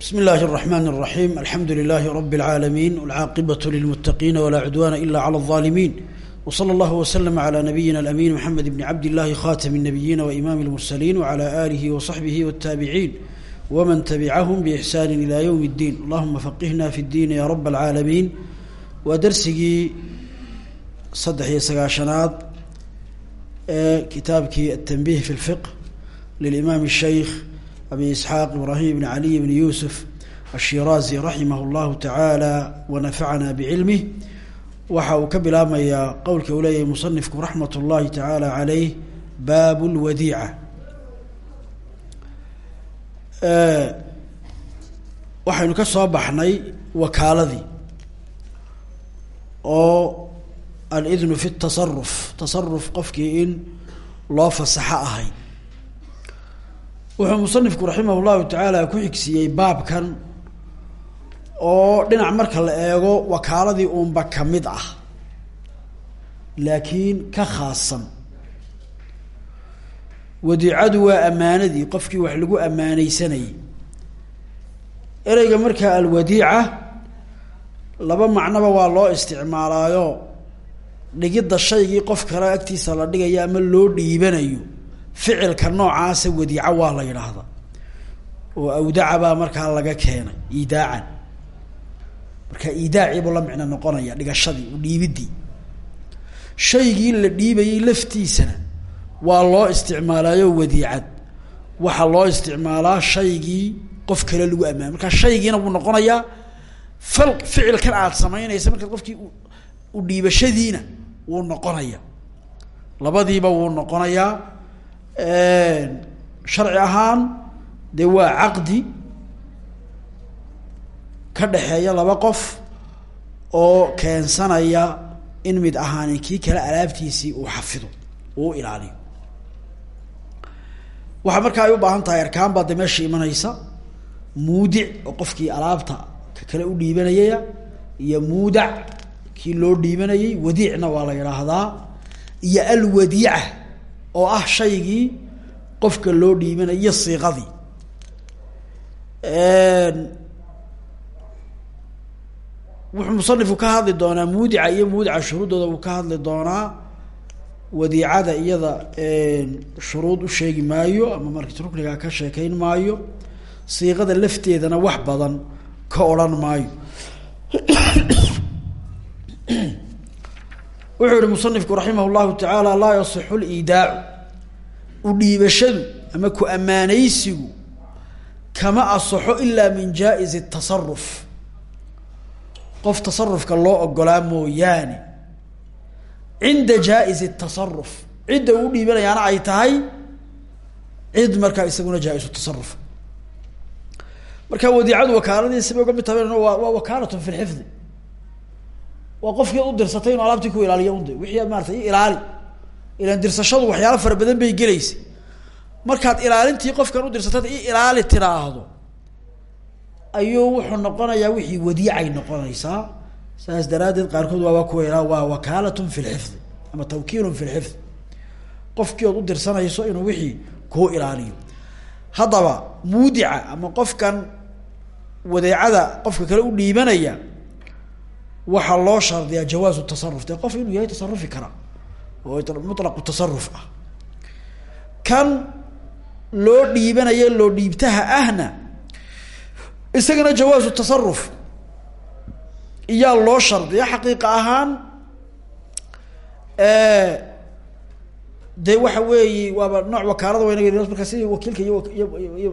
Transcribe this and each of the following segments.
بسم الله الرحمن الرحيم الحمد لله رب العالمين والعاقبة للمتقين ولا عدوان إلا على الظالمين وصلى الله وسلم على نبينا الأمين محمد بن عبد الله خاتم النبيين وإمام المرسلين وعلى آله وصحبه والتابعين ومن تبعهم بإحسان إلى يوم الدين اللهم فقهنا في الدين يا رب العالمين ودرسي صدح يسقاشناد كتابك التنبيه في الفقه للإمام الشيخ abi isxaaq ibraahim ibn caliy bn yuusuf ashiraazi raximah llahu tacaala wanafacana bicilmih waxa uu ka bilaabmayaa qowlka uu leeyahay musanifku raxmat اllahi tacaala aleyh baab lwadiica eh, waxaynu ka soo baxnay wakaaladii oo alidnu fi tasaruf tasaruf qofkii in loo fasaxo ahayd wuxuu musanifku raximah llahu tacaala ku xigsiiyey baabkan oo dhinac marka la eego wakaaladii uunba ka mid ah. Laakiin ka khaasan wadiicadu waa ammaanadii qofkii wax lagu ammaaneysanayay ereyga markaa alwadiica laba macnoba waa loo isticmaalaayo. Dhigidda shaygii qof kale agtiisa la dhigayo ama loo dhiibanayo ficilka noocaasa wadiico waa la yidhaahdaa. Oo awdaca baa markaa laga keenay idaacan marka idaaciibuu la micno noqonaya dhigashadii udhiibidii shaygii la dhiibayay laftiisana waa loo isticmaalaayo wadiicad. Waxaa loo isticmaalaa shaygii qof kale lagu ammaanay marka shaygiina wuu noqonayaa fal ficilkan aada samaynaysa markaad qofkii udhiibashadiina wuu noqonaya labadiiba wuu noqonayaa sharci ahaan dee waa caqdi ka dhexeeya laba qof oo keensanaya in mid ahaani kii kale alaabtiisii uu xafido uu ilaaliyo. Waxaa markaa ay u baahan tahay arkaan baa de meesha imanaysa. Muudic oo qofkii alaabta ka kale u dhiibanayaya iyo muudac kii loo dhiibanayay wadiicna waa la yidhaahdaa iyo alwadiica oo ah shaygii qofka loo dhiibanayo siiqadii. Wuxuu musanifku ka hadli doonaa muudica iyo muudica shuruuddooda wuu ka hadli doonaa wadiicada iyada shuruud u sheegi maayo ama markis rukniga ka sheekeyn maayo siiqada lafteedana wax badan ka odhan maayo wuxuu yihi musanifku raximah llahu tacaala laa yasixu liidaacu udhiibashadu ama ku ammaanaysigu kama asaxo ilaa min jaa-iz tasaruf qof tasarufka loo ogolaa mooyaane. Cinda jaa-iz tasaruf cidda uu dhiibanayaana ay tahay cid markaa isaguna jaa-isu tasaruf marka wadiicadu wakaaladiisibay uga mid tahay waa waa wakaalatun fi lxifdi waa qofkii u dirsatay inu alaabtii ku ilaaliyo unde wixii maarata ilaali. Ilan dirsashadu waxyaalo fara badan bay gelaysa. Markaad ilaalintii qofkan u dirsatad i ilaali tiraahdo ayuu wuxuu noqonayaa wixii wadiicay noqonaysaa. Saas daraaddeed qaarkood waaba kuwa ilaa waa wakaalatun fi lxifdi ama tawkiilun fi lxifd qofkii ood u dirsanayso inuu wixii kuu ilaaliyo. Haddaba muudica ama qofkan wadeecada qofka kale u dhiibanaya waxaa loo shardiyaa jawaazu tasaruf dee qof inuu yahay tasarufi kara oo mutlaqu tasaruf ah. Kan loo dhiibanayo loo dhiibtaha ahna isagana jawaazu tasaruf iyaa loo shardiya xaqiiqa ahaan. Dee waxa weeye waaba nooc wakaalada wayna markaa sidii wakiilka iyo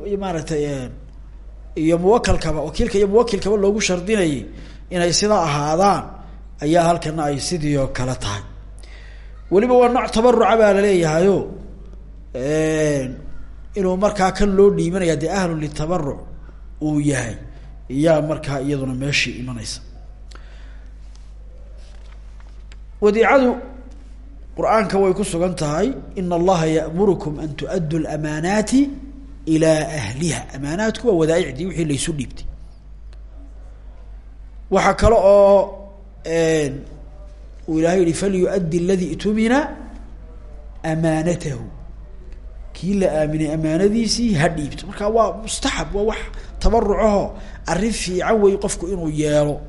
iyo maaragtay iyo muwakalkaba wakiilka iyo muwakilkaba loogu shardinayay inay sidaa ahaadaan ayaa halkana ay sidii kale tahay. Weliba waa nooc tabaruca baa laleeyahayo inuu markaa kan loo dhiibanaya dee ahlun litabaruc uu yahay iyaa markaa iyaduna meeshii imanaysa. Wadiicadu qur'aanka way ku sugan tahay in allaha ya'murukum an tu'addu lamaanaati ilaa ahliha. Amaanaatku waa wadaaicdii wixii laysu dhiibtay waxaa kale oo uu ilahay yihi falyuaddi aladii itumina amaanatahu kii la aaminay amaanadiisii ha marka waa mustaxab waa wax tabarucaho arrin fiican wey qofku inuu yeelo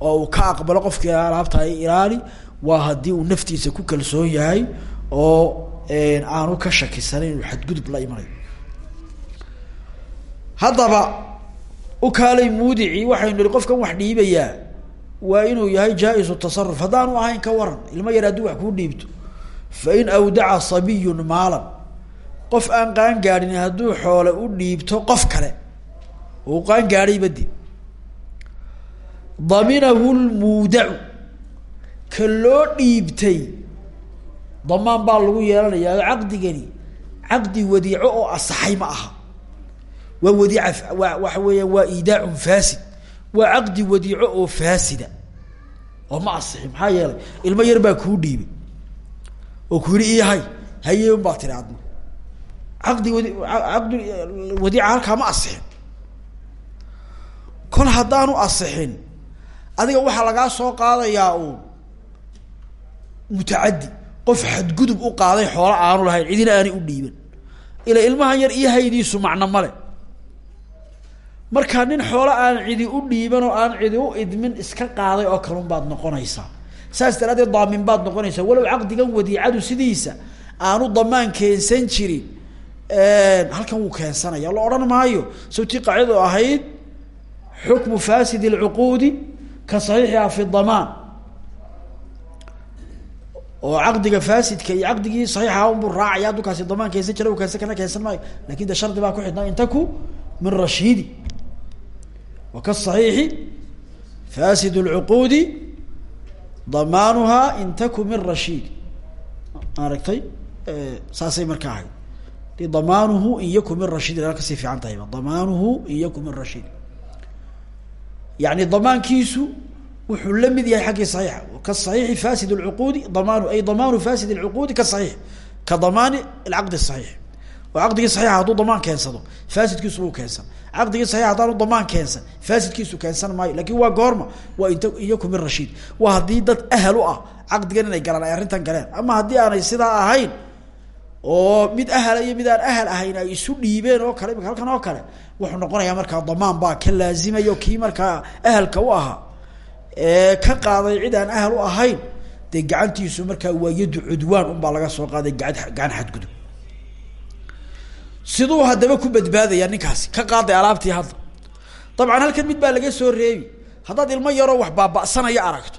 oo uu ka aqbalo qofkii alaabta ilaali waa haddii uu naftiisa ku kalsoon yahay oo aanu ka shakisanayn inuu xadgudub la imanayo haddaba ukaalay muudicii waxaynu nihi qofkan wax dhiibayaa waa inuu yahay jaa-isu tasaruf haddaanu ahayn ka waran ilmo yar haddii wax kuu dhiibto fain awdaca sabiyun maalan. Qof aan qaan gaadhin hadduu xoole u dhiibto qof kale uu qaan gaadhayba de daminahu lmuudacu. Ka loo dhiibtay damaan baa lagu yeelanayaa caqdigani. Caqdi wadiico oo asaxay ma aha waa wadiica waxa weeyaan waa iidaacun faasid. Waa caqdi wadiico oo faasida. Oo ma asixi maxaa yeelay ilmo yar baa kuu dhiibay. Oo ku yihi iyahay haye un baa tiri adna caqdi wadi caqdi wadiica halkaa adiga waxaa lagaa soo qaadayaa uun mutacaddi qof xadgudub u qaaday xoolo aanu lahayn cidina aanay u dhiiban ila ilmahan yar iyo haydiisu macno male markaa nin xoolo aan cidi u dhiiban oo aan cidi u idmin iska qaaday oo kalun baad noqonaysaa saas daraadeed daamin baad noqonaysaa walow caqdigan wadiicadu sidiisa aanu damaan keensan jirin halkan wuu keensanaya. La odhan maayo. Sawtii qaacidadu ahayd xukmu fasid اlcuquudi ka saxiixiha fi damaan. Oo caqdiga faasidka iyo caqdigii saxiixa unbuu raacaya hadduu kaasi damaan keensan jira u keensan kana keensan maayo. Lakin de shardi baa ku xidhnaa in taku min rashiidi wa kaصaxiixi fasid اlcuquudi damaanuha in taku min rashiidi aragtay saasay marka ahayd damaanuhu in yaku min rashiidi a kasii fiican tahayba damaanuhu in yaku min rashiidi yani damaankiisu wuxuu la mid yahay xaggii صaxiixa kaصaxiixi fasid اlcuquudi damaanu ay damaanu fasid اlcuquudi kaصaxiix ka damaani اlcaqdi الصaxiix oo caqdigii saxiixa hadduu damaan keensado faasidkiisu wuu keensan. Caqdigii saxiixa haddaanu damaan keensan faasidkiisu keensan maayo. Lakin waa goorma waa int iyaku min rashiid. Waa haddii dad ahal u ah caqdigan inay galaan ay arrintan galeen. Ama haddii aanay sidaa ahayn oo mid ahala iyo mid aan ahal ahayn ay isu dhiibeen oo kale imika halkan oo kale wuxuu noqonayaa markaa damaan baa ka laazimayo kii markaa ahalka u ahaa. Ee ka qaaday cid aan ahal u ahayn dee gacantiisu markaa waa yadu cudwaan unbaa laga soo qaaday gaan gacan xadgudub siduu haddaba ku badbaadaya ninkaasi ka qaaday alaabtii hadda. Dabcan halkan mid baa laga soo reebi. Haddaad ilmo yaroo wax baaba'sanaya aragto.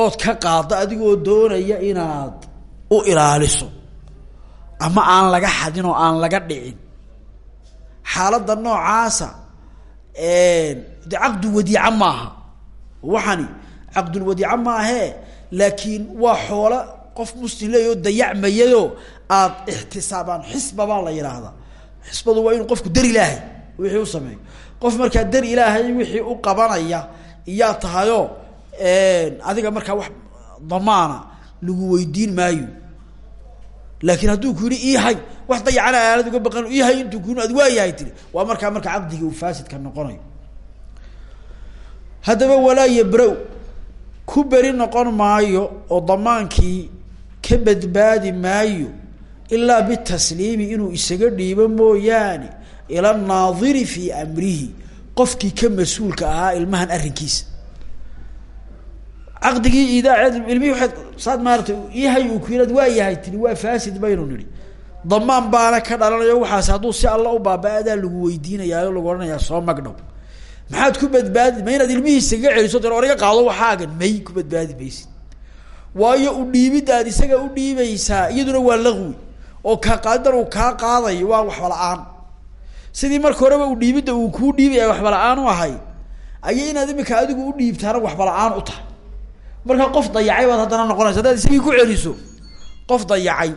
Ood ka qaaddo adigoo doonaya inaad u ilaaliso. Ama aan laga xadin oo aan laga dhicin. Xaaladda noocaasa de caqdu wadiica maaha. Waxani caqdulwadiica maahee laakiin waa xoola qof muslim leeyao dayacmayado aad ixtisaabaan xisba la yidhaahdaa xisbadu waa inuu qofku dar ilaahay wixii u sameeyo. Qof markaa dar ilaahay wixii u qabanaya iyaa tahayo adiga markaa wax damaana lagu weydiin maayo. Laakiin hadduu ku yihi wax dayacana aanad uga baqan ihay intuu ku ad waayahay tiri waa markaa marka caqdigii uu faasidka noqonayo. Haddaba walaa yabra- ku beri noqon maayo oo damaankii ka badbaadi maayo ilaa bitasliimi inuu isaga dhiibo mooyaane ila naadiri fii amrihi qofkii ka mas'uulka ahaa ilmahan arrinkiisa. Caqdigii iidaaceed ilmihii waaad saad maaratay ihay uu yihad waa yahay tiri waa faasid baynu nihi damaan baana ka dhalanayo waxaas hadduu si alla u baaba-adaa lagu weydiinayaayo lagu odhanayaa soo magdhow. Maxaad ku badbaadi ma inaad ilmihiisaga celiso origa qaado waxaagan may ku badbaadi maysid waayo u dhiibidda aad isaga u dhiibaysaa iyaduna waa laqwi oo kaa qaadidan uu kaa qaadayo waa waxba la'aan sidii marka horeba u dhiibidda uu kuu dhiibaya waxba la'aan u ahay ayay inaad imika adigu u dhiibtaana waxba la'aan u tahay. Marka qof dayacay baad haddana noqonaysa haddaad isagii ku celiso qof dayacay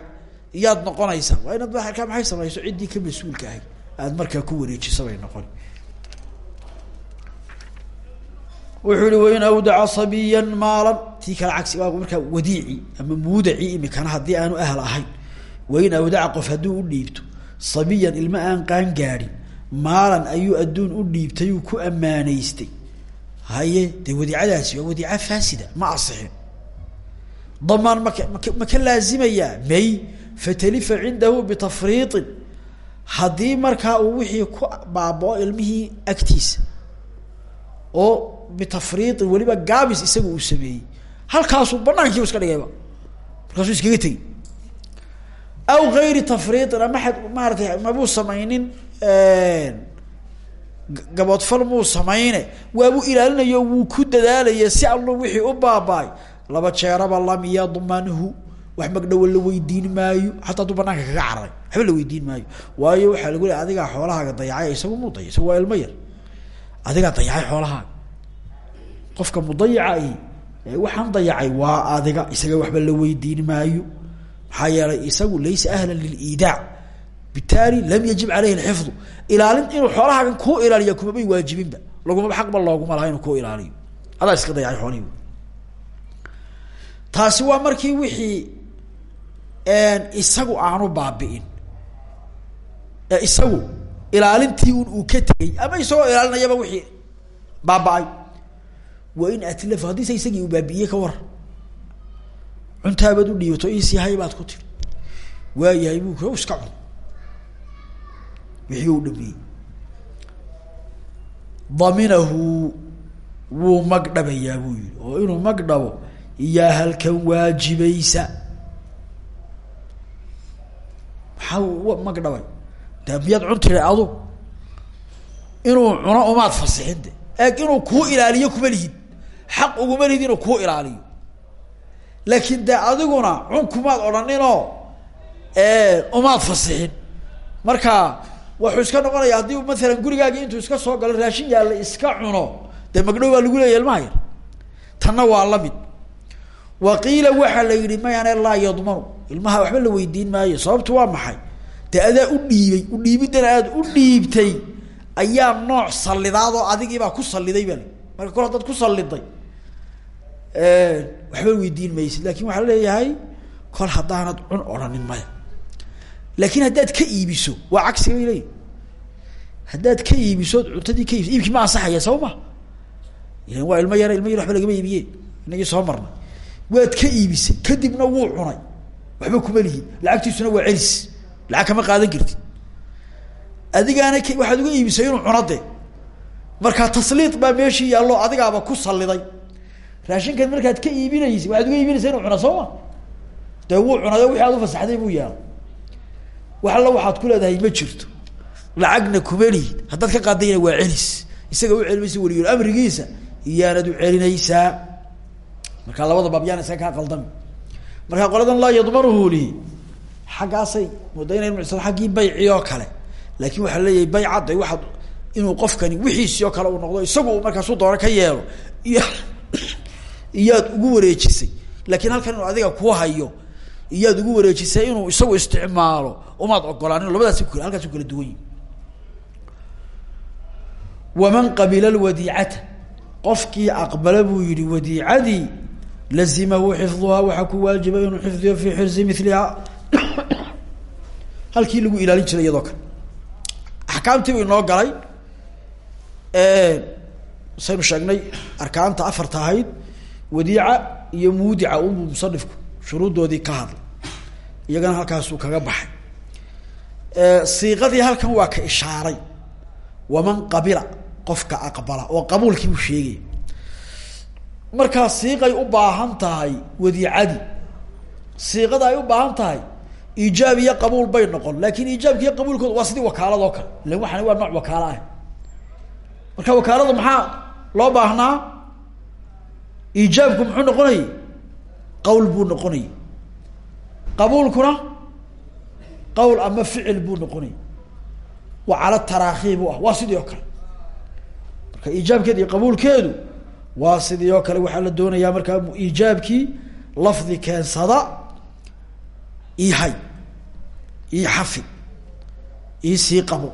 iyaad noqonaysaa. Waa inaad markaa maxay samayso? Ciddii ka mas'uulka ahay. Aad markaa ku wareejiso bay noqon wuxuu ihi wain awdaca sabiyan maalan. Tii kale cagsi waa markaa wadiici ama muudaci imikana haddii aanu ahl ahayn. Wain awdaca qof hadduu u dhiibto sabiyan ilma aan qaan gaadhin maalan ayuu adduun u dhiibtayuu ku ammaanaystay. Haye dee wadiicadaasi waa wadiica faasida ma asixin. Damaan maka mak ma ka laazimayaa may fatalifa cindahu bitafriiطin haddii markaa uu wixii ku baabao ilmihii agtiisa oo bitafriiطin weliba gaabis isaga uu sameeyey. Halkaasuu banaankiiba iska dhigayba. Markaasuu iskaga tegi aw gayri tafriiطin ama ad maaratay mabuu samaynin gaboodfal muu samayne. Waabuu ilaalinayo wuu ku dadaalaya si allo wixii u baabaay. Laba jeeraba lam yadmanhu. Wax magdhowa la weydiin maayo. Xataa hadduu banaanka kaga cararay waxba la weydiin maayo. Waayo waxaa lagu leey adigaa xoolahaaga dayacay isagu muu daya isagu waa ilmo yar adigaa dayacay xoolahaaga qofka mudayica i waxaan dayacay waa adiga isaga waxba la weydiin maayo. Maxaa isagu laysa ahlan liliidaac bitaali lam yajib caleyhi lxifdu ilaalin inuu xoolahaagan kuu ilaaliya kumabay waajibinba. Lagumaba xaqba looguma laha inuu kuu ilaaliyo. Adaa iska dayacay xoolihii taasi waa markii wixii isagu aanu baabi'in. Isagu ilaalintii uu ka tegey. Ama isagoo ilaalinayaba wixii baaba-ay. Waa in atlaf haddiise isagii uu baabi'iyey ka war. Cuntaabaad u dhiibato iisii hay baad ku tiri. Waayahay bu k iska cun. Wixii u dhameeyey daminahu wuu magdhabayaa buu yihi oo inuu magdhabo iyaa halkan waajibaysa. Maxaa magdhabay de miyaad cun tiri adu. Inuu cuno umaad fasixin de. Eeg inuu kuu ilaaliyo kuma lihid. Xaq uguma lihid inuu kuu ilaaliyo. Laakiin de adiguna cun kumaad odhaninoo umaad fasixin. Marka wuxuu iska noqonaya haddii maalan gurigaagi intuu iska soo galo raashin yaalla iska cuno. Dee magdhow baa lagu leeya ilmaha yar. Tanna waa la mid wa qiila waxaa la yihi mayane laa yadmanu. Ilmaha waxba la weydiin maayo. Sababtu waa maxay dee adaa u dhiibay udhiibidana aad u dhiibtay ayaa nooc salidaad oo adigiibaa ku saliday baa marka kol haddaad ku saliday waxba weydiin maysid. Lakin waxaa leeyahay kol haddaanad cun odhanin maya. Laakiin haddaad ka iibiso waa cagsiga bay leeyihi haddaad ka iibisood cuntadii ka iibis iibkii ma ansaxaya saba ma? Waa ilmo yara ilmo yar waxba lagama iibiye inagii soo marnay. Waad ka iibisay kadibna wuu cunay. Waxba kuma lihin. Lacagtiisuna waa celis lacag kama qaadan kartid. Adigaana k waxaad uga iibisay inuu cuno de markaa tasliid baa meeshii yaallo adigaaba ku saliday raashinkan markaad ka iibinaysa waxaad uga iibinaysa inuu cuno soo ma? Dee wuu cunayo wixii aad ufasaxday buu yaalo wax alla waxaad ku leedahay ma jirto. Lacagna kuma lihid ka qaadayna waa celis. Isaga u celimaysa weliyo amrigiisa iyaanad u celinaysaa markaa labada baab isaga kaa qaldami markaa qoladan laa yadmanuhu lihi xaggaasay mooda ina aggii bayci oo kale. Laakin waxaa leeyahay baycadda waxaad inuu qofkani wixiisii oo kale uu noqdo isagu markaasuu doona ka yeelo iyaad ugu wareejisay. Laakiin halkan inuu adiga ku hayo iyaad ugu wareejisay inuu isagu isticmaalo umaad ogolaanin labadaasi ku halkaas kala duwan waman qabila lwadiicata qofkii aqbala buu yihi wadiicadii lazimahu xifduhaa waxaa ku waajiba inuu xifdiyo fi halkii lagu ilaalin jiray iyadoo kale. Axkaamtii bu inoo galay. Saynu sheegnay arkaanta afarta ahayd wadiica iyo muudica unbuu musanifku shuruuddoodii ka hadlay. Iyagana halkaasuu kaga baxay. Siiqadii halkan waa ka ishaaray. Waman qabila qofka aqbala oo qabuulkii buu sheegaya markaa siiqay u baahan tahay wadiicadii. Siiqada ay u baahan tahay iijaab iyo qabuul bay noqon laakin iijaabka iyo qabuulkooda waa sidii wakaalad oo kale. Ilan waxani waa nooc wakaalo ah. Marka wakaalada maxaa loo baahnaa? Iijaabku muxuu noqonayay qawl buu noqonayay qabuulkuna qawl ama ficil buu noqonayay wa cala taraakhi buu ah waa sidii oo kale. Marka iijaabkeeda iyo qabuulkeedu waa sidii oo kale. Waxaa la doonayaa markaa iijaabkii lafdi keensada ihay ii xafid ii sii qabo.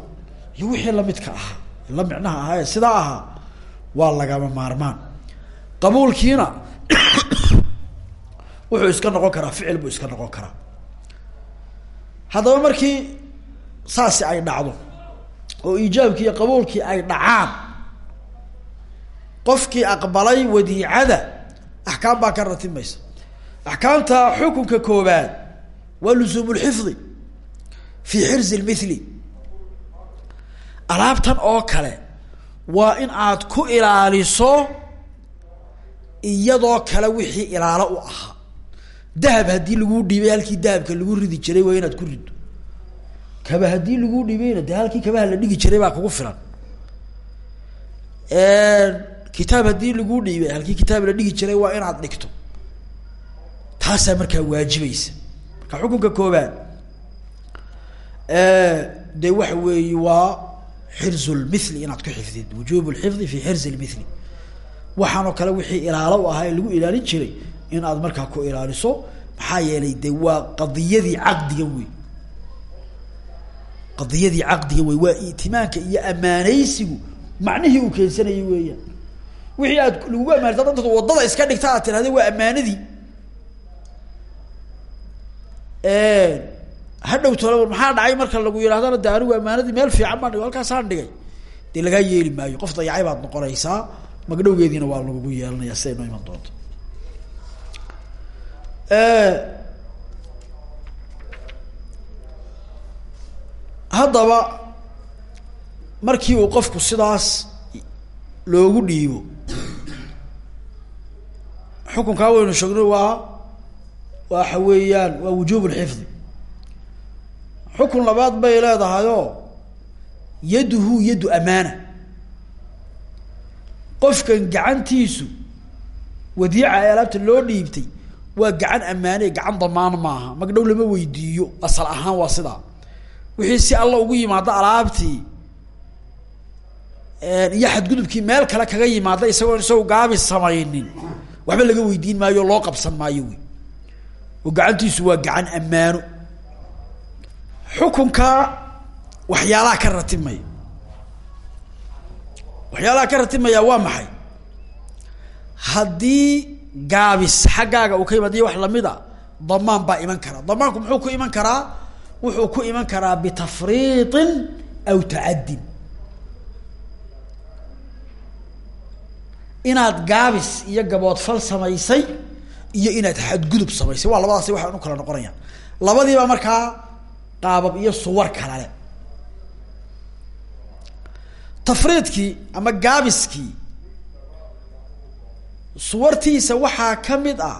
Iyo wixii lamidka ahaa la micnaha ahaa ee sidaa ahaa waa lagama maarmaan. Qabuulkiina wuxuu iska noqon karaa ficil buu iska noqon karaa. Haddaba markii saasi ay dhacdo oo iijaabkii iyo qabuulkii ay dhacaan qofkii aqbalay wadiicada axkaam baa ka ratimaysa axkaamta xukunka koobaad waa lusuum lxifdi fi xirzi lmithli. Alaabtan oo kale waa in aad ku ilaaliso iyadoo kale wixii ilaalo u ahaa dahab haddii laguu dhiibay halkii dahabka lagu ridi jiray waa inaad ku riddo. Kaba haddii laguu dhiibayna dee halkii kabaha la dhigi jiray baa kugu filan. Kitaab haddii laguu dhiibay halkii kitaab la dhigi jiray waa inaad dhigto. Taasaa markaa waajibaysa marka xukunka koobaad de waxa weeyi waa xirzu lmithli inaad ku xifdid wujuub lxifdi fi xirzi lmithli waxaanoo kale wixii ilaalo u lagu ilaalin jiray in aad markaa ku ilaaliso maxaa yeelay de waa qadiyadii caqdiga wey qadiyadii caqdiga wey waa itimaanka iyo amaanaysigu macnihii uu keensanayay weeyaan. Wixii aad lagugu amaanata dad waddada iska dhigta aad tirahda waa amaanadii hadhow tolo maxaa dhacay marka lagu yidhahdana de anigu amaanadii meel fiican baan dhigo halkaasaan dhigay. Dee lagaa yeeli maayo qof dayacay baad noqonaysaa magdhowgeediina waa lagugu yeelanaya siday noo iman doonto. Haddaba markii uu qofku sidaas loogu dhiibo xukunkaa waynu sheegno waa waxa weeyaan waa wujuub lxifdi xukun labaad bay leedahayoo yaduhu yadu amaana. Qofkan gacantiisu wadiica ee alaabta loo dhiibtay waa gacan ammaane gacan damaan maaha. Magdhow lama weydiiyo asal ahaan waa sidaa. Wixii si alla ugu yimaado alaabtii iyo xadgudubkii meel kale kaga yimaada isagoon isago gaabi samaynin. Waxba laga weydiin maayo loo qabsan maayo wey oo gacantiisu waa gacan ammaano. Xukunka waxyaalaha ka ratibmaya waxyaalaha ka ratibmaya waa maxay? Haddii gaabis xaggaaga uu ka yimaadiyo wax la mid a damaan baa iman kara damaanku muxuu ku iman karaa? Wuxuu ku iman karaa bitafriiطin aw tacaddin inaad gaabis iyo gaboodfal samaysay iyo inaad xadgudub samaysay waa labadaasi waxay u kala noqonayaan labadiiba markaa qaabab iyo suwar kalale tafriidkii ama gaabiskii suwartiisa waxaa ka mid ah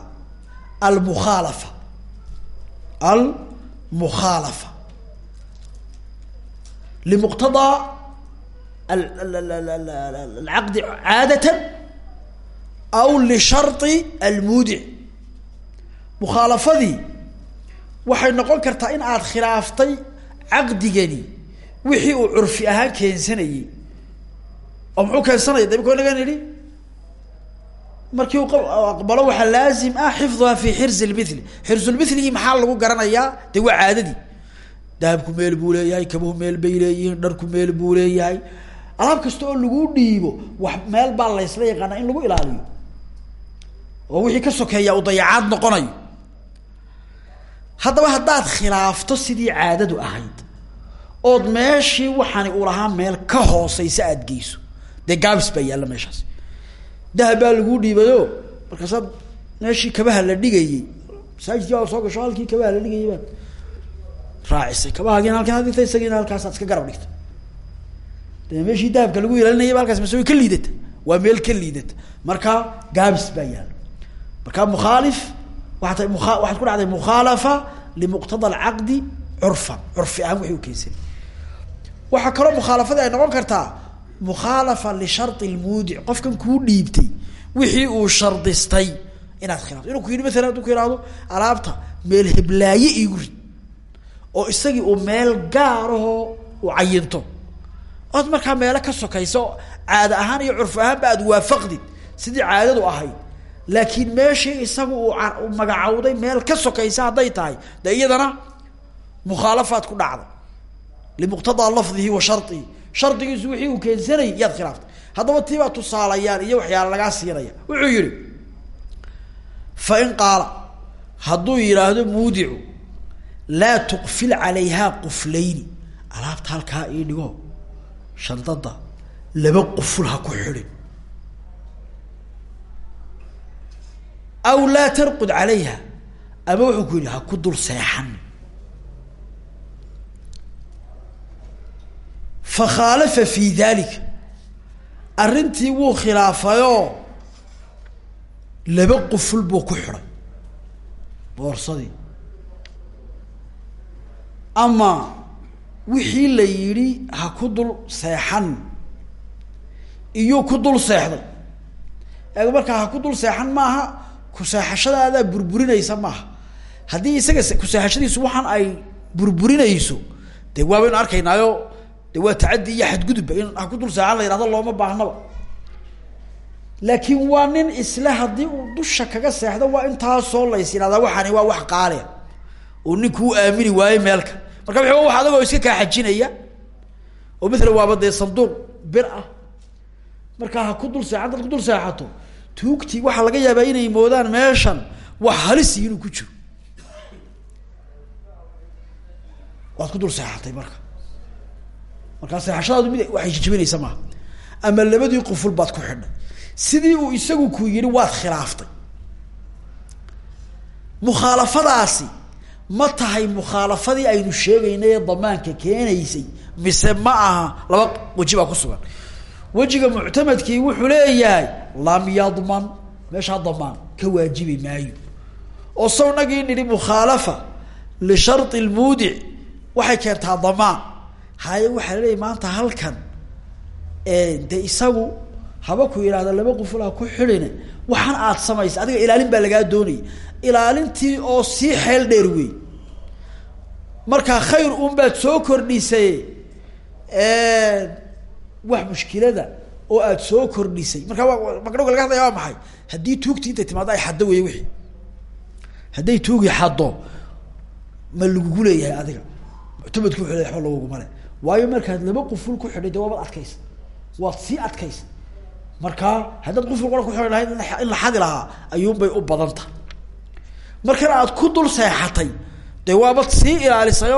almukhaalafa almukhaalafa limuqtadaa alcaqdi caadatan aw lisharطi almuudic mukhaalafadii waxay noqon kartaa in aad khilaaftay caqdigani. Wixii uu curfi ahaan keensanayey oo muxuu keensanaya de imika inaga nidhi markii uu aqbalo waxaa laazim ah xifduha fi xirzi lmithli xirzulmithligi maxaa lagu garanayaa? De waa caadadii. Dahabku meel buu leeyahay meel bay dharku meel buu alaab kasta oo lagu dhiibo wax meel baa laysla yaqaana in lagu ilaaliyo. Oo wixii ka sokeeya uu dayacaad noqonayo haddaba haddaad khilaafto sidii caadadu ahayd ood meeshii waxaani uu lahaa meel ka hooseysa aada geyso. Dee gaabis baa yaalla meeshaas dahab baa dhiibayo. Markaasaad meeshii kabaha la dhigayey masaajidkii baa soo gasho halkii kabaha la dhigayay baad raacisay. Kabahaagina halkan dhigtay isagiina halkaasaad iska garab dhigtay de meeshii dahabka lagu ilaalinayaba halkaas mase ka liidata. Waa meel ka liidata. Marka gaabis baa yaalla. Marka mukhaalif waaa ta mua waxaad ku dhacday mukhaalafa limuqtada alcaqdi curfan curfi ahaan wixii u keensanay waxaa kaloo mukhaalafadii ay noqon kartaa mukhaalafa lishari lmuudic qofkan kuu dhiibtay wixii uu shardistay inaad khilaafto. Inuu ku yidhi maalan haduu ku ihahdo alaabta meel heblaaye iigu rid oo isagii uu meel gaarahoo u cayinto ood markaa meelo ka sokayso caada ahaan iyo curfi ahaanba aad waafaqdid sidii caadadu ahayd laakiin meeshii isagu uu magacawday meel ka sokaysa hadday tahay de iyadana mukhaalafaad ku dhacday. Limuqtadaa lafdihi wa sharihi shardigiisu wixii uu keensanayay yaad khilaaftay. Haddaba tiibaa tusaalayaan iyo waxyaala lagaa siinaya wuxuu yihi fa in qaala hadduu yidhaahdo muudicu laa tuqfil calayhaa quflayni. Alaabta halkaa ii dhigo. Shandada laba quful ha ku xidhin aw laa tarqud calayha. Ama wuxuu ku yidhi ha ku dul seexan. Fakhaalafa fi dalika arrintii wuu khilaafayoo laba quful buu ku xidhay boorsadii. Ama wixii la yidhi ha ku dul seexan. Iyuu ku dul seexday eeg markaa ha ku dul seexan maaha ku seexashadaadaa burburinaysa maaha. Haddii isaga ku seexashadiisu waxaan ay burburinayso dee waabaynu arkaynaayo de waa tacaddi iyo xadgudubba in ha ku dul seexan la yidhahdo looma baahnaba laakiin waa nin isle haddii uu dusha kaga seexdo waa intaasoo lays yidhahdaa waxaani waa wax qaaliya. Oo ninku u aamini waaye meelka. Marka wixi wax adagoo iska kaa xajinaya. Oo matala waaba dee sanduuq bir ah. Markaa ha ku dul seexan dad ku dul seexato tuugtii waxaa laga yaabaa inay moodaan meeshan wax halisi inuu ku jiro. Waad ku dul seexatay marka. Markaa seexashadaadu mid waxay jijibinaysa maaha ama labadii quful baad ku xidhay. Sidii uu isagu ku yidhi waad khilaaftay. Mukhaalafadaasi ma tahay mukhaalafadii aynu sheegaynay ee damaanka keenaysay mise ma aha laba weji baa ku sugan wejiga muctamadkii wuxuu leeyahay lam yadman. Meeshaa damaan ka waajibi maayo. Oo saw nagii nidhi mukhaalafa lishardi lmuudic waxay keentaa damaan. Haye waxaa la leeyahy maanta halkan de isagu haba ku yidhahda laba quful ha ku xidhine waxaan aad samaysa adiga ilaalin baa lagaa doonaya ilaalintii oo sii xeel dheer wey markaa khayr un baad soo kordhisay wax mushkilada oo aad soo kordhisay. Markaa waa magdhowga laga hadlaya waa maxay? Haddii tuugtii intay timaado ay xaddo wey wixii. Hadday tuugi xaddo ma lagugu leeyahay adiga. Muctamadku wuxuu leyahy waba laguguma le waayo markaad laba quful ku xidhay de waabaad adkaysa. Waad sii adkaysa. Markaa haddaad quful qora ku xidhi lahayd in la xadi lahaa ayuunbay u badan tahay markan aad ku dul seexatay de waabad sii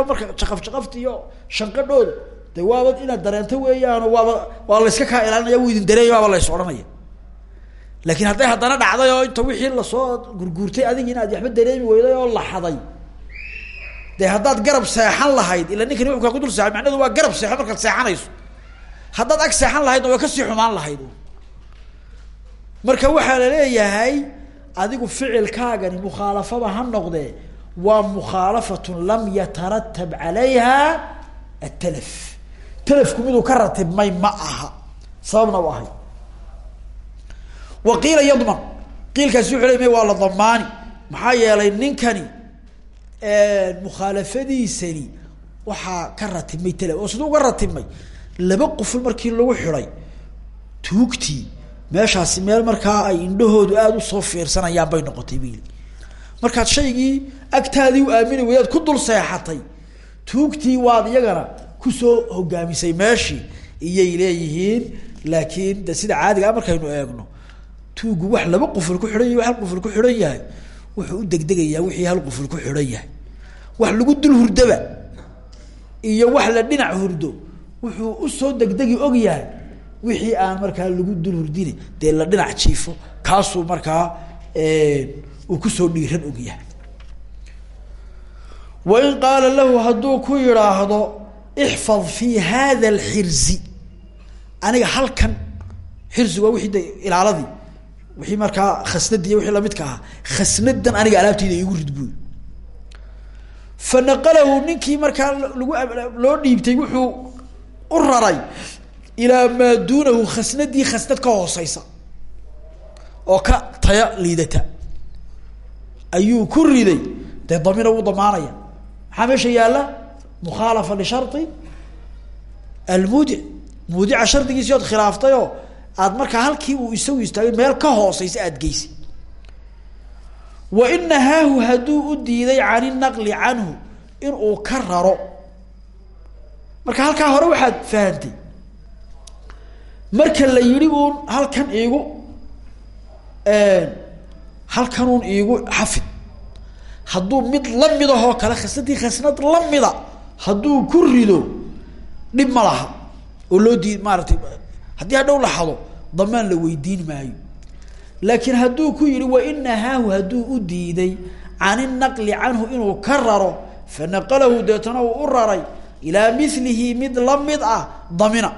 marka jaqaf jaqafta iyo shanqadhooda de waabad inaad dareento weeyaano waaba waa layska kaa ilaalinaya wuu idin dareeya waaba lays odhanaya. Laakiin hadday haddana dhacday inta wixii la soo gurguurtay adigi inaad waxba dareemi weyday oo la xaday de haddaad garab seexan lahayd ila ninkani wuxu kaa ku dul seexay macnahedu waa garab seexo markaad seexanayso. Haddaad ag seexan lahaydna waa ka sii xumaan lahayd. Marka waxaa la leeyahay adigu ficilkaagani mukhaalafaba ha noqdee waa mukhaalafatun lam yataratab calayha atalaf talafku miduu ka ratibmay ma aha. Sababna u ahay. Wa qiila yadman. Qiilkaasi wuxu waa la damaani maxaa yeelay ninkani mukhaalafadiisani waxaa ka ratibmay talaf oo siduu uga ratibmay laba quful markii lagu xidhay tuugtii meeshaasi meel markaa ay indhahoodu aada u soo fiirsanayaan bay noqotay bili markaad shaygii agtaadii u aamini weydaad ku dul seexatay tuugtii waad iyagana ku soo hogaamisay meeshii iyay leeyihiin laakiin de sida caadigaa markaynu eegno tuugu wax laba quful ku xidhan yahy hal quful ku xidhan yahay wuxuu u degdegayaa wixii hal quful ku xidhan yahay. Wax lagu dul hurdaba iyo wax la dhinac hurdo wuxuu u soo degdegi og yahay wixii aan markaa lagu dul hurdini dee la dhinac jiifo kaasuu markaa uu ku soo dhiiran og yahay. Wain qaala lahu hadduu ku yidhaahdo ixfad fi hada alxirzi aniga halkan xirzi waa wixii de ilaaladii wixii markaa khasnadii wixii lamidka ahaa khasnadan aniga alaabteyda igu rid buy fa naqalahu ninkii markaa lagu loo dhiibtay wuxuu u raray ilaa maa duunahu khasnadii khasnad ka hooseysa oo ka taya liidata ayuu ku riday dee damina damaanaya maxaa meesha yaalla mukhaalafa lishari almuudic muudica shardigiisi ood khilaaftay oo aad markaa halkii uu isagu istaagay meel ka hooseysa aada geysay wa in nahaahu hadduu u diiday can inaqli canhu inuu ka raro marka halkaa hore waxaad fahantay marka la yidhi uun halkan iigu halkanuun iigu xafid hadduu mid lamidahoo kale khasnadii khasnad lamida hadduu ku rido dhib ma laha. Oo loo dii maaratay haddii hadhow la xado damaan la weydiin maayo. Laakiin hadduu ku yihi wain nahaahu hadduu u diiday can inaqli canhu inuu ka raro fa naqalahu deetana uu u raray ilaa milihi mid la mid ah damina.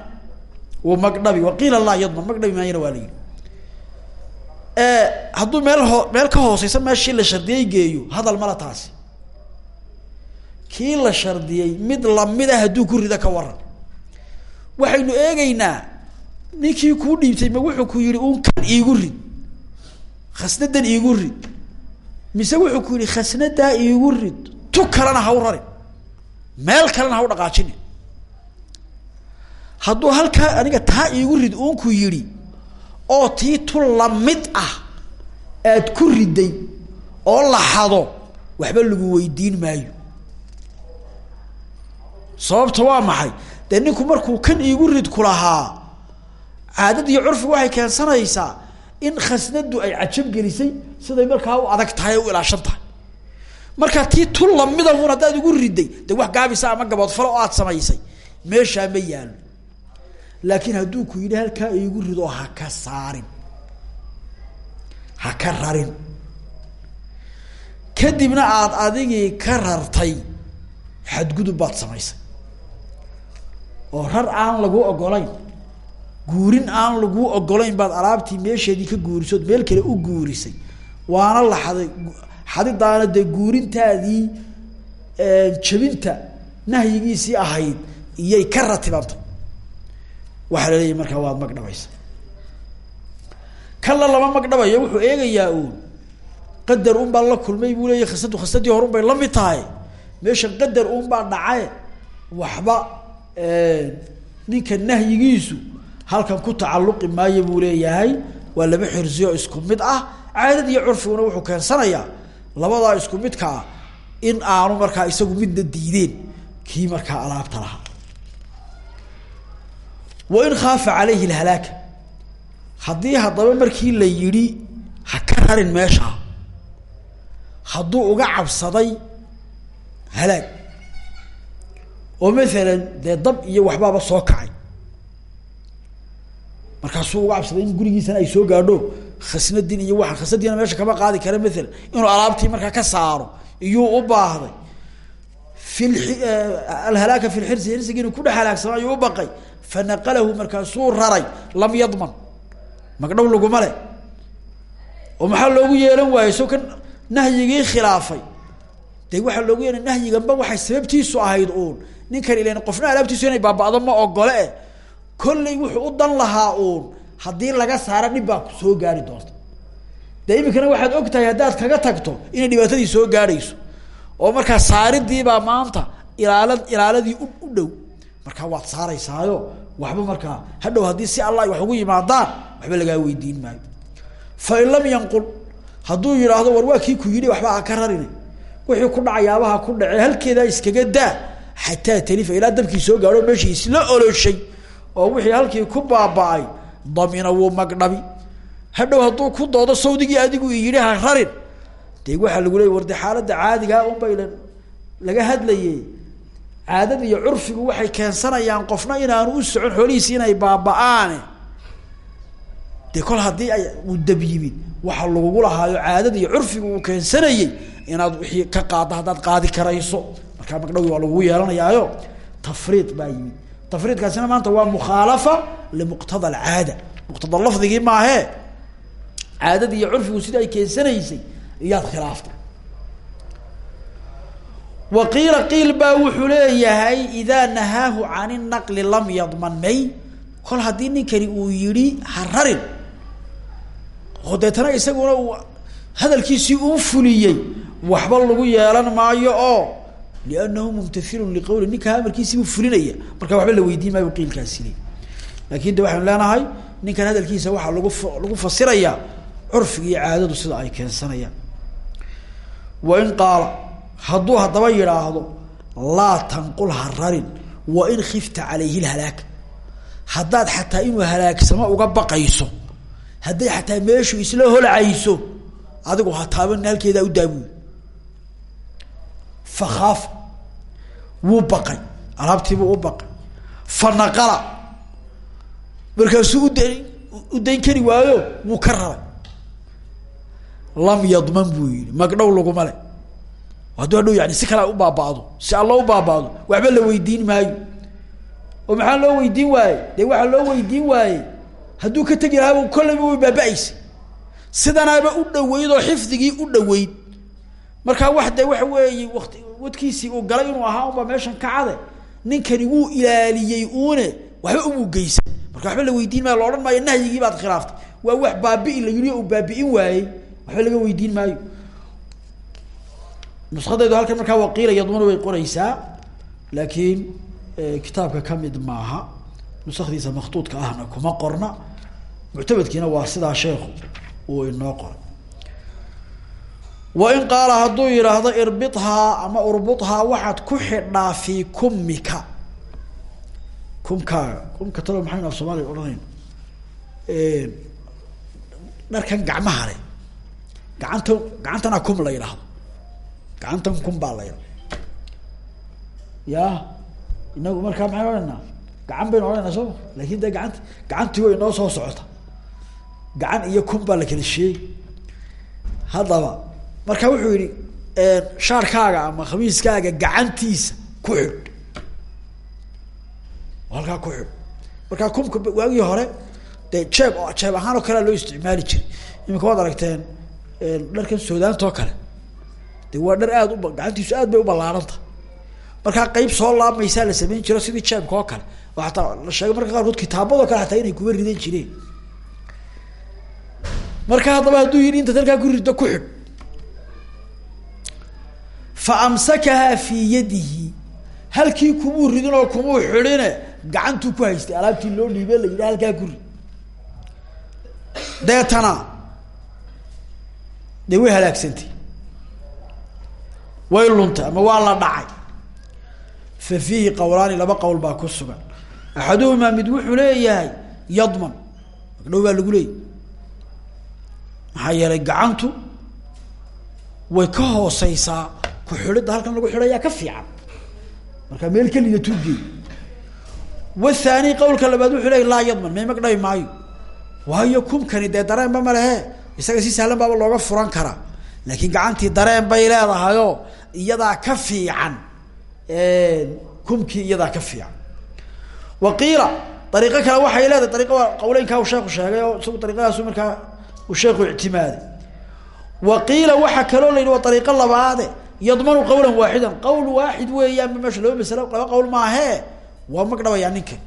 Wuu magdhabi waqiila laa yadman magdhabi maayana waa la yihi hadduu meel hoo meel ka hooseysa meeshii la shardiyey geeyo hadal mala taasi kii la shardiyey mid lamida hadduu ku rida ka waran waxaynu eegeynaa ninkii kuu dhiibtay ma wuxuu ku yihi un kan iigu rid. Khasnadan iigu rid. Mise wuxuu ku yihi khasnadaa iigu rid tu kalena ha u rarin meel kalena ha u dhaqaajini hadduu halkaa aniga taa iigu rid uunku yidhi oo tii tu la mid ah aad ku riday oo la xado waxba lagu weydiin maayo sababta waa maxay? Dee ninku markuu kan iigu rid ku lahaa caadad iyo curfigu waxay keensanaysaa in khasnadu ay cajab gelisay siday markaa u adag tahay u ilaashan tahay. Markaa tii tu lamida un haddaad igu riday de wax gaabisa ama gaboodfalo oo aad samaysay meeshaa ma yaalo laakiin hadduu ku yidhi halkaa iigu rido ha ka saarin. Ha ka rarin. Kadibna aada adigii ka rartay xadgudub baad samaysay oo rar aan lagu ogolayn guurin aan laguu ogolayn baad alaabtii meesheedii ka guurisood meel kale u guurisay. Waana la xaday xadidaana dee guurintaadii jabinta nahyigiisii ahayd iyay ka ratibantay waxaa la leeyahy markaa waad magdhabaysa. Kanla lama magdhabayo wuxuu eegayaa uun qadar un baa la kulmay buu leeyahy khasadu khasadii horun bay la mid tahay. Meesha qadar un baa dhacaye waxba ninka nahyigiisu halkan ku tacalluqi maayo buu leeyahay. Waa laba xirsiyo isku mid ah. Caadad iyo curfiguna wuxuu keensanayaa labadaa isku midka ah in aanu markaa isagu midna diideen. Kii markaa alaabta lahaa. Wain khaafa calayhi lhalaaka haddii haddaba markii la yidhi ha ka rarin meeshaa. Hadduu uga cabsaday halaag oo maalan dee dab iyo waxbaaba soo kacay. Markaasuu uga cabsaday in gurigiisana ay soo gaadho khasnadin iyo waa khasnadiina meesha kama qaadi kara maalan. Inuu alaabtii markaa ka saaro iyuu u baahday. Fi alhalaaka fi lxirsi xirsiga inuu ku dhex ayuu baqay. Fanaqalahu markaasuu raray lam yadman. Magdhow laguma le oo maxaa loogu yeelan waayey kan nahyigii khilaafay. De waxaa loogu yeeha nahyiganba waxay sababtiisu ahayd uun ninkan ilan qofna alaabtiisu inay baaba'do ma ogole e kollay wuxuu u dan lahaa uun. Haddii laga saaro dhib baa soo gaari doonta. Dee iminkana waxaad og tahay kaga tagto inay dhibaatadii soo gaadhayso oo markaa saaridiibaa maanta ilaala ilaaladii u dhow. Markaa waad saaraysaayo. Waxba markaa hadhow haddii si alla ay wax ugu yimaadaan waxba lagaa weydiin maayo. Fain lam yanqul hadduu yidhaahdo war waa ku yidhi waxba ha ka rarine. Wixii ku dhacayaabaha ku dhace halkeedaa iskaga daa xataa talifa ilaa dabkii soo gaadho meeshii isla oloshay oo wixii halkii ku baaba-ay damina wuu magdhabi. Hadhow hadduu ku doodo sawdigii adigu yidhi ha rarin. Dee waxaa lagu leey war de xaaladda caadigaa unbay laga hadlaye caadada iyo curfigu waxay keensanayaan qofna inaanu u socon xoolihiisi inay baaba-aane. Dee kol haddii ay uu dab yimid waxa lagugu lahaayo caadada iyo curfigu uu keensanayey inaad wixii ka qaadda haddaad qaadi karayso markaa magdhawi waa lagugu yeelanayaayo. Tafriid baa yimid. Tafriidkaasina maanta waa mukhaalafa limuqtada alcaada. Muqtada lafdigii maahee caadadii iyo curfigu sida ay keensanaysay iyaad khilaaftay wa qiila qiil baa wuxuu leeyahay idaa nahaahu can inaqli lam yadman may. Kol haddii ninkani uu yihi ha rarin. Oo isaguna hadalkiisii uu fuliyey waxba lagu yeelan maayo oo liannahu mumtathilun liqowli ninkaa amarkiisiibuu fulinaya marka waxba la weydiin maayo qiilkaasi le laakin de waxaynu leenahay ninkan hadalkiisa waxaa lagu lagu fasirayaa curfiga iyo caadadu sida ay keensanayaan wain qaala hadduu haddaba yidhaahdo laa tanqul ha rarin wain khifta calayhi lhalaag haddaad xataa inuu halaagsamo uga baqayso hadday xataa meeshu isla holcayso adigu ha taaban halkeedaa u fakaafa wuu baqay alaabtiibuu u baqay fa naqala markaasuu udayn u dayn kari waayo wuu ka raray lam yadman buu yihi magdhow laguma le hadduu hadhow yani si kale u baaba'do si alla u baaba'do waxba la weydiin maayo oo maxaa loo weydiin waaye dee waxaa loo weydiin waaye hadduu ka tegi lahaaba kolleyba way baaba'aysa sidanaaba u dhaweyd xifdigii u dhaweyd markaa wax de waxa weeye wati wadkiisii uu galay inuu ahaa unbaa meeshan ka cade. Ninkani wuu ilaaliyey uune waxba umuu geysan. Marka waxba la weydiin maayo la odhan maayo nahyigii baad khilaaftay. Waa wax baabi'i la yidhi uu baabi'in waayey waxba laga weydiin maayo. Nuskadaydu halkan markaa waqiila yadmanu way qoraysaa laakiin kitaabka ka mid maaha nusakdiisa maktuudka ahna kuma qorna. Muctamadkiina waa sidaa sheekhu uu inoo qoray wain qaala hadduu yidhaahdo irbithaa ama urbuthaa waxaad ku xidhaa fii kumika kumkaaga kumka talo maxaynu af soomaaliya odhanayn. Dharkan gacmaha le gacanta gacantana kum la yidhaahdo. Gacantan kum baa la yidhahdo ya inagu markaa maxay odhanaa? Gacan baynu odhanaa sooma laakiin dee gacanta gacantii way inoo soo socota. Gacan iyo kum baa la kala sheegi marka wuxuu yihi shaarkaaga ama khamiiskaaga gacantiisa ku xidh. Halkaa ku xidh. Markaa kumka waagii hore dee jeeb jeeb ahaan oo kalea loo isticmaali jiray. Iminka waad aragteen dharkan suudaanta oo kale de waa dhar aada u gacantiisu aad bay u ballaaranta markaa qeyb soo laabmaysaa la samayn jiro sidii jeebka oo kale. Oo ataa la sheegay marka qaarkood kitaabadoo kale hataa inay kuba ridan jireen. Marka haddaba hadduu yidhi intaad halkaa ku riddo ku xidh fa amsakahaa fii yadihi halkii kumuu ridin oo kumuu xidhine gacantuu ku haystay alaabtii loo dhiibe la yidhi halkaa ku rid deetana dee way halaagsantay way luntay ama waa la dhacay fa fiihi qowlaani laba qowl baa ku sugan axaduhumaa mid wuxuu leeyahay yadman magdhow baa lagu leeyay maxaa yeelay gacantu way ka hooseysaa ku xidhidda halkan lagu xidhayaa ka fiican. Markaa meel kelida tugeey wathaani qowlka labaad wuxuu leeyay laa yadman may magdhabi maayo. Waayo kumkani dee dareenba ma lehe isaga si sahlan baaba looga furan karaa. Laakiin gacantii dareen bay leedahayoo iyadaa ka fiican. Kumkii iyadaa ka fiican. Wa qiila ariiqo kale waxay leedahay ariiqa waa qawleynkaa uu sheeku sheegay oo isagu ariiqadaasu markaa uu sheeku ictimaaday. Wa qiila waxaa kaloo ariiqo labaade yadmanu qawlan waaxidan qawl waaxid weeyaanba meesha laba masalo? Laba qawl maahee waa magdhabayaa ninkan.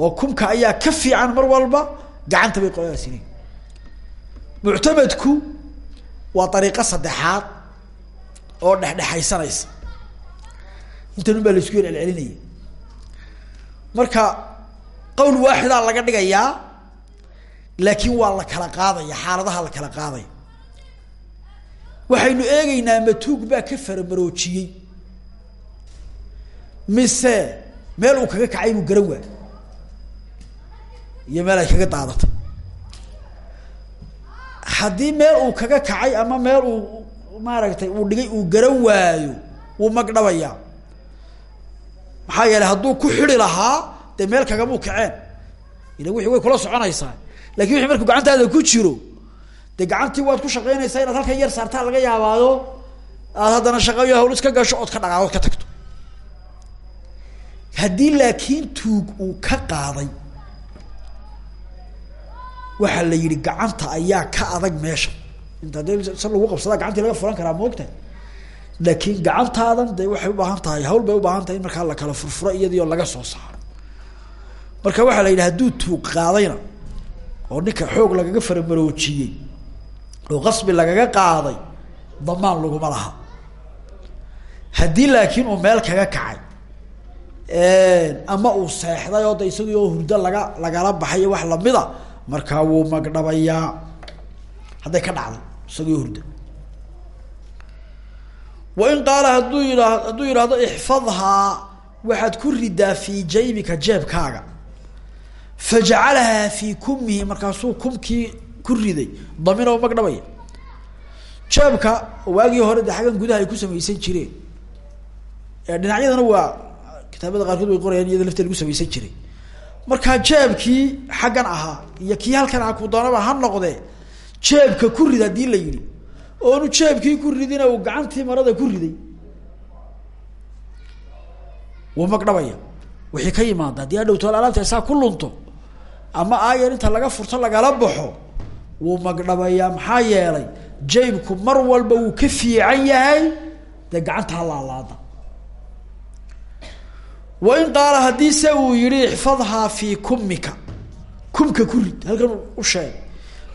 Oo kumka ayaa ka fiican mar walba gacanta bay qoladaasi leeyiin muctamadku waa ariiqo saddexaad oo dhexdhexaysanaysa. Intan un baa la isku yar celcelinaya marka qawl waaxidaa laga dhigayaa laakiin waa la kala qaadaya xaaladaha la kala qaadaya waxaynu eegeynaa matuug baa ka faramaroojiyey mise meel uu kaga kacay inuu garan waayo iyo meel ay kaga daadatay. Haddii meel uu kaga kacay ama meel uu maaragtay uu dhigay uu garan waayo wuu magdhabayaa maxaa yeelay hadduu ku xidi lahaa dee meel kagamuu kaceen. Ila wixii way kula soconaysaa. Lakin wixii markuu gacantaada ku jiro dee waad ku shaqaynaysaa inaad halkan yar saartaa laga yaabaayo aad haddana shaqayo hawl iska gasho ood ka dhaqaaqood ka tagto. Haddii laakiin tuug uu ka qaaday waxaa la yihi gacanta ayaa ka adag meesha. Inta dee sa lagu qabsadaa gacantii laga furan karaa moogtahay laakiin gacantaadan de waxay ubaahan tahay hawl bay ubaahan tahay in markaa la kala furfuro iyadii laga soo saaro. Marka waxaa la yidhi hadduu tuug qaadayna oo ninka xoog lagaga faramaroojiyey oo qasbi lagaga qaaday damaan laguma laha. Haddii laakiin uu meel kaga kacay ama uu seexday oo de isagii hurdo laga lagala baxay wax lamida markaa wuu magdhabayaa. Hadday ka dhacday isagii hurda wain qaala hadduu yidhaa hadduu yidhaahdo ixfadhaa waxaad ku ridaa fii jaybika jeebkaaga. Fajacalahaa fii kumihi markaasuu kumkii ku riday damin oo magdhabaya jeebka waagii hore de gudaha ay ku samaysan jireen. Dhinacyadana waa kitaabada qaarkood way qorayaan iyada lafteeda lagu samaysan jiray. Markaa jeebkii xaggan ahaa iyo kii halkan aha ku doonaba ha noqdee jeebka ku rid haddii la yidhi oonu jeebkii ku ridina uu gacantii marada ku riday wuu magdhabaya wixii ka yimaada haddii adhowto alaabta lunto ama aayar inta laga furto lagala baxo wuu magdhabayaa maxaa yeelay jaybku mar walba wuu ka fiican yahay dee gacanta halaalaada wain qaala haddii se uu yihi ixfadhaa fii kumika kumka ku rid halkan u sheeg.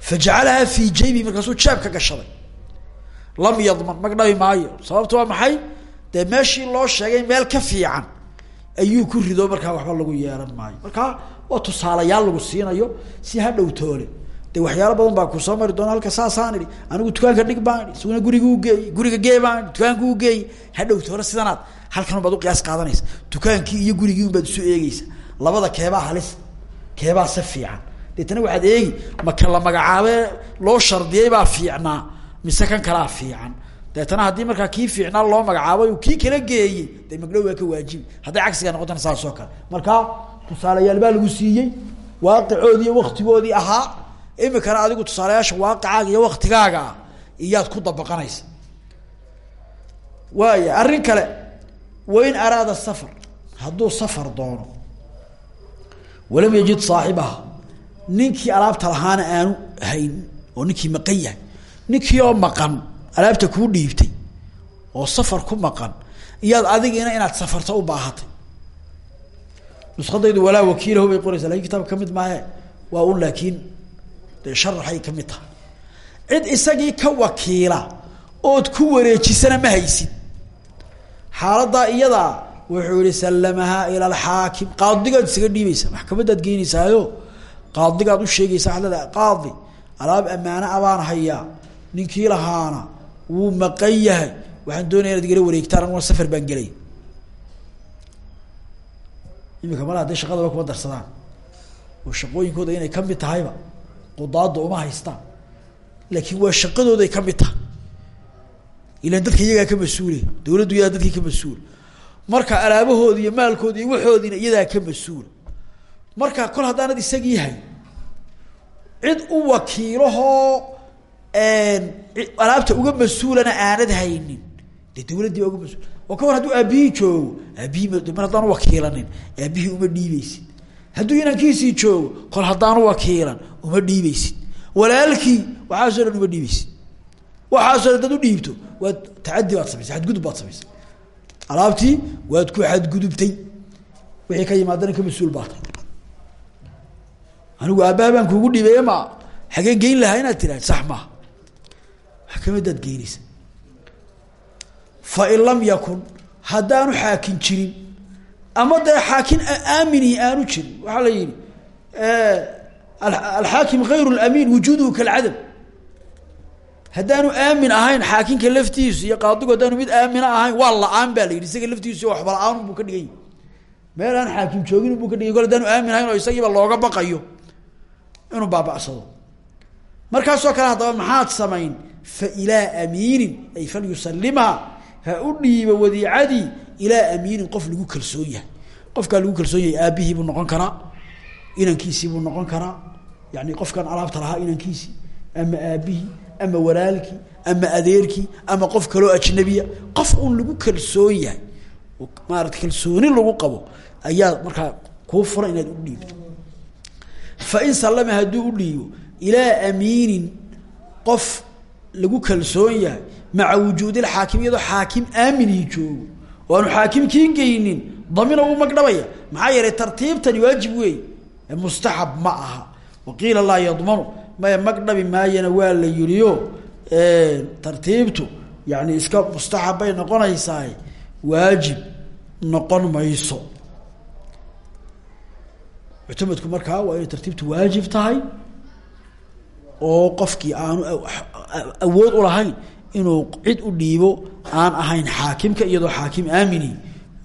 Fajacalahaa fii jaybi markaasuu jeebka gashaday. Lam yadman magdhabi maayo. Sababto waa maxay? Dee meeshii loo sheegay meel ka fiican ayuu ku rido markaa waxba lagu yeelan maayo. Markaa waa tusaalayaal lagu siinayo si hadhow toole de waxyaalo badan baa ku soo mari doona halka saasaan idhi anigu dukaanka dhig baan idhi isaguna guriga ugeey guriga gee baan idhi dukaanka ugeey hadhow toole sidanaad halkan baad uqiyaas qaadanaysa. Dukaankii iyo gurigii un baad isu eegeysa labada keebaa halis keebaa se fiican. Deetana waxaad eegi maka la magacaabe loo shardiyay baa fiicnaa mise kan kalaa fiican. Deetana haddii markaa kii fiicnaa loo magacaabay kii kala geeyey de magdhow waa ka waajibi hadday cagsiga noqotana saas oo kale. Markaa tusaalayaal baa lagu siiyey waaqicoodii waktigoodii ahaa imikana adigu tusaalayaasha waaqicaaga iyo waktigaaga ah iyaad ku dabaqanaysa. Waaya arrin kale wain araada safar hadduu safar doono walam yajid saaxibaha ninkii alaabta lahaana aanu hayn oo ninkii maqan yahay ninkii oo maqan alaabta kuu dhiibtay oo safar ku maqan iyaad adigiina inaad safarto u baahatay. Nuskadaydu walaa wakiilahu bay qoraysaa laakiin kitaabka ka mid maahe waa un laakiin dee sharaxay ka mid tahay. Cid isagii ka wakiila ood ku wareejisana ma haysid. Xaaladaa iyadaa wuxuu yihi sallamahaa ila alxaakim qaadigaad isaga dhiibaysa maxkamadaad geynaysaayo qaadigaad u sheegaysaa waad leedahay alaab ammaano abaan hayaa ninkii lahaana wuu maqan yahay. Waxaan doonaya inaad igala wareegtaan aniguna safar baan gelay. Imika mala hadday shaqadaba kuma darsadaan. Oo shaqooyinkooda inay ka mid tahayba qudaada uma haystaan laakiin waa shaqadooday ka mid tahay. Ilan dadka iyagaa ka mas'uule dawladdu iyadaa dadkii ka mas'uul. Marka alaabahoodi iyo maalkoodi iyo waxoodiina iyadaa ka mas'uula marka kol haddaanad isagii hay cid u wakiilahoo alaabta uga mas'uulana aanad haynin dee dawladdii baa uga mas'uul. Oo ka war hadduu aabihii joogo aabihii mar haddaan uwakiilanin aabihii uma dhiibeysid hadduu inankiisii joogo kol haddaanu wakiilan uma dhiibeysid. Walaalkii waxaasoo dhan uma dhiibeysid. Waxaasoo dhan dad u dhiibto waad tacadi baad samaysay xadgudub baad samaysay alaabtii waad ku xadgudubtay. Wixii ka yimaadana ka mas'uul baa tahay. Anigu aabbaha baan kuugu dhiibeye ma xageen geyn lahaa inaad tiraha sax maaha. Maxkamadaad geynaysa fain lam yakun haddaanu xaakin jirin ama dee xaakin aaminihi aanu jirin waxaa la yihi alxaakim hayr lamiin wujuuduhu kalcadam haddaanu aamin ahayn xaakinka laftiisu iyo qaadigu haddaanu mid aamina ahayn waa la'aan baa la yidhi isaga laftiisu waxba la'aan buu ka dhigan yahy meel aan xaakim joogin buu ka dhigay kol haddaanu aamin ahayn oo isagiiba looga baqayo inuu baaba'sado. Markaasoo kale haddaba maxaad samayn? Fa ilaa amiinin ay falyusalimha ha u dhiibo wadiicadii ilaa amiinin qof lagu kalsoon yahay. Qofkaa lagu kalsoon yahay aabihii buu noqon karaa inankiisii buu noqon karaa yani qofkan alaabta lahaa inankiisii ama aabihii ama walaalkii ama adeerkii ama qof kaloo ajnabiya qof uun lagu kalsoon yahay maarata kalsooni lagu qabo ayaa markaa kuu fura inaad u dhiibto. Fain sallama hadduu u dhiibo ilaa amiinin qof lagu kalsoon yahay maca wujuudi lxaakim iyadoo xaakim aaminii joogo oo aanu xaakimkii geynin damina uu magdhabaya. Maxaa yeelay tartiibtani waajib weey mustaxab ma aha. Waqiila laa yadmanu. Maya magdhabi maayana waa la yiriyo tartiibtu yani iska mustaxab bay noqonaysaa waajib noqon mayso. Muctamadku markaa waa inay tartiibtu waajib tahay oo qofkii aanu awood u lahayn inuu cid u dhiibo aan ahayn xaakimka iyadoo xaakim aamini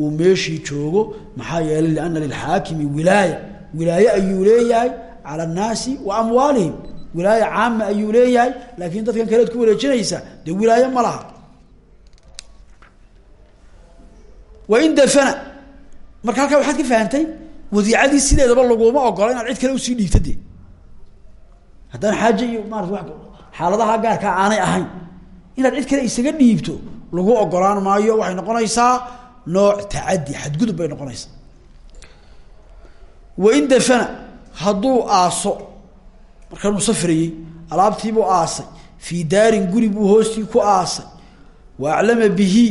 uu meeshii joogo maxaa yeelay liana lilxaakimi wilaaya. Wilaaye ayuu leeyahay cala annaasi wa amwaalihim. Wilaaye caama ayuu leeyahay laakiin dadkan kalead ku wareejinaysa dee wilaaye ma laha. Wain dafana. Marka halkaa waxaad ka fahantay wadiicadii sideedaba laguma ogola inaad cid kale u sii dhiibta de haddaan xaaje iyo maarata xaaladaha gaarkaa aanay ahayn inaad cid kale isaga dhiibto lagu ogolaan maayo waxay noqonaysaa nooc tacadi xadgudub bay noqonaysaa. Wain dafana hadduu aaso markanuu safrayey alaabtiibuu aasay fii daarin guri buu hoostii ku aasay wa aclama bihi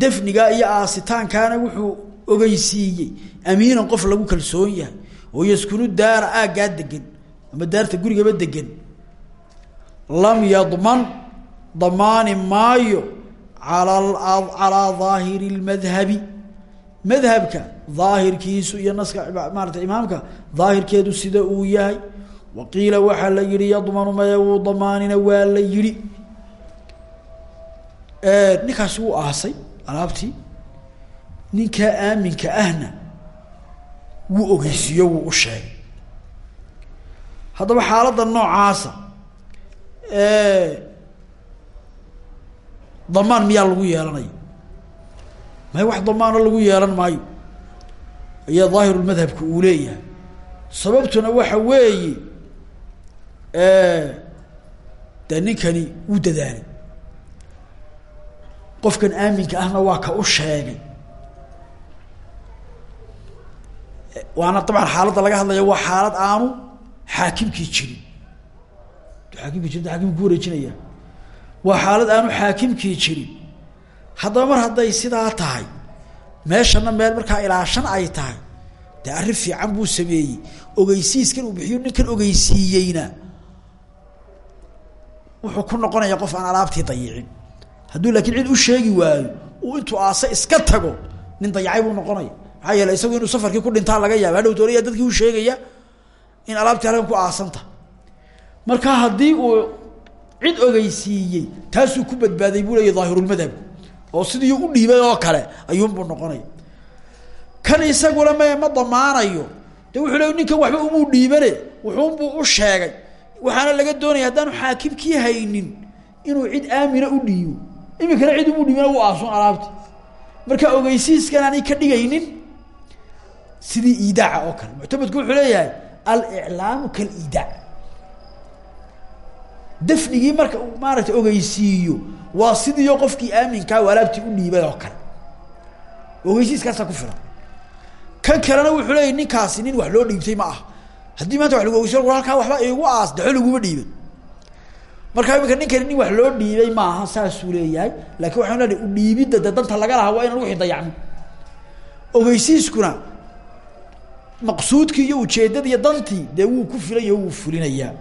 dafnigaa iyo aasitaankaana wuxuu ogeysiiyey amiinan qof lagu kalsoon yahay oo yaskunu daara aaggaa degan ama daarta gurigaba degan lam yadman damaani maayo calaa daahiri lmadhabi madhabka daahirkiisu iyo naska maarata imaamka daahirkeedu sida uu yahay wa qiila waxaa la yihi yadmanu maya wuu damaanina waa la yihi ninkaasi wuu aasay alaabtii. Ninkaa aaminka ahna wuu ogeysiiyo wuu u sheegay. Haddaba xaaladda noocaasa damaan miyaa lagu yeelanaya may wax damaano lagu yeelan maayo? Ayaa daahirulmadhabka uu leeyahay. Sababtuna waxa weeye dee ninkani wuu dadaalay. Qofkan aaminka ahna waa ka u sheegay. Waana dabcan xaaladda laga hadlaya waa xaalad aanu xaakimkii jirin. Aakimkii jirin akimki ku wareejinaya waa xaalad aanu xaakimkii jirin. Haddaba mar hadday sidaa tahay meeshana meel markaa ilaashan ay tahay dee arrin fiican buu sameeyey. Ogeysiiskan uu bixiyo ninkan ogeysiiyeyna. Wuxuu ku noqonaya qof aan alaabtii dayicin. Hadduu laakiin cid u sheegi waayo uu intuu aase iska tago nin dayacay buu noqonaya. Maxaa yeele isagu inuu safarkii ku dhintaa laga yaaba hadhow toolaya dadkii u sheegaya in alaabtii halkan ku aasanta marka haddii uu cid ogeysiiyey taasuu ku badbaaday buu leeya daahirulmadhab oo sidii u dhiibay oo kale ayuunbuu noqonaya kan isaguna me ma damaanayo. De wuxuu le ninkan waxba umuu dhiibane wuxuunbuu u sheegay. Waxaana laga doonaya haddaanu xaakimkii haynin inuu cid aamina u dhiibo iminkana cid umuu dhiibana u aasun alaabti marka ogeysiiskan aanay ka dhigaynin sidii iidaaca oo kale. Muctamadku wuxuu leeyahay aliclaamu kaliidaac dafnigii marka uu maaragtay ogeysiiyo waa sidiio qofkii aaminkaa alaabtii u dhiibay oo kale. Ogeysiiskaasaa ku filan. Kan kalena wuxuu leeyahy ninkaasi nin wax loo dhiibtay ma aha. Haddii maanta wa lagu ogeysiy halkaa waxba igu aas daxo laguma dhiibay markaa iminka ninkani nin wax loo dhiibay maaha saasuu leeyahay. Laakiin waxaan lenahay udhiibidda de danta laga lahaa waa inaan wixii dayacmin ogeysiiskuna maqsuudkii iyo ujeeddadii iyo dantii dee wuu ku filan yaho wuu fulinayaa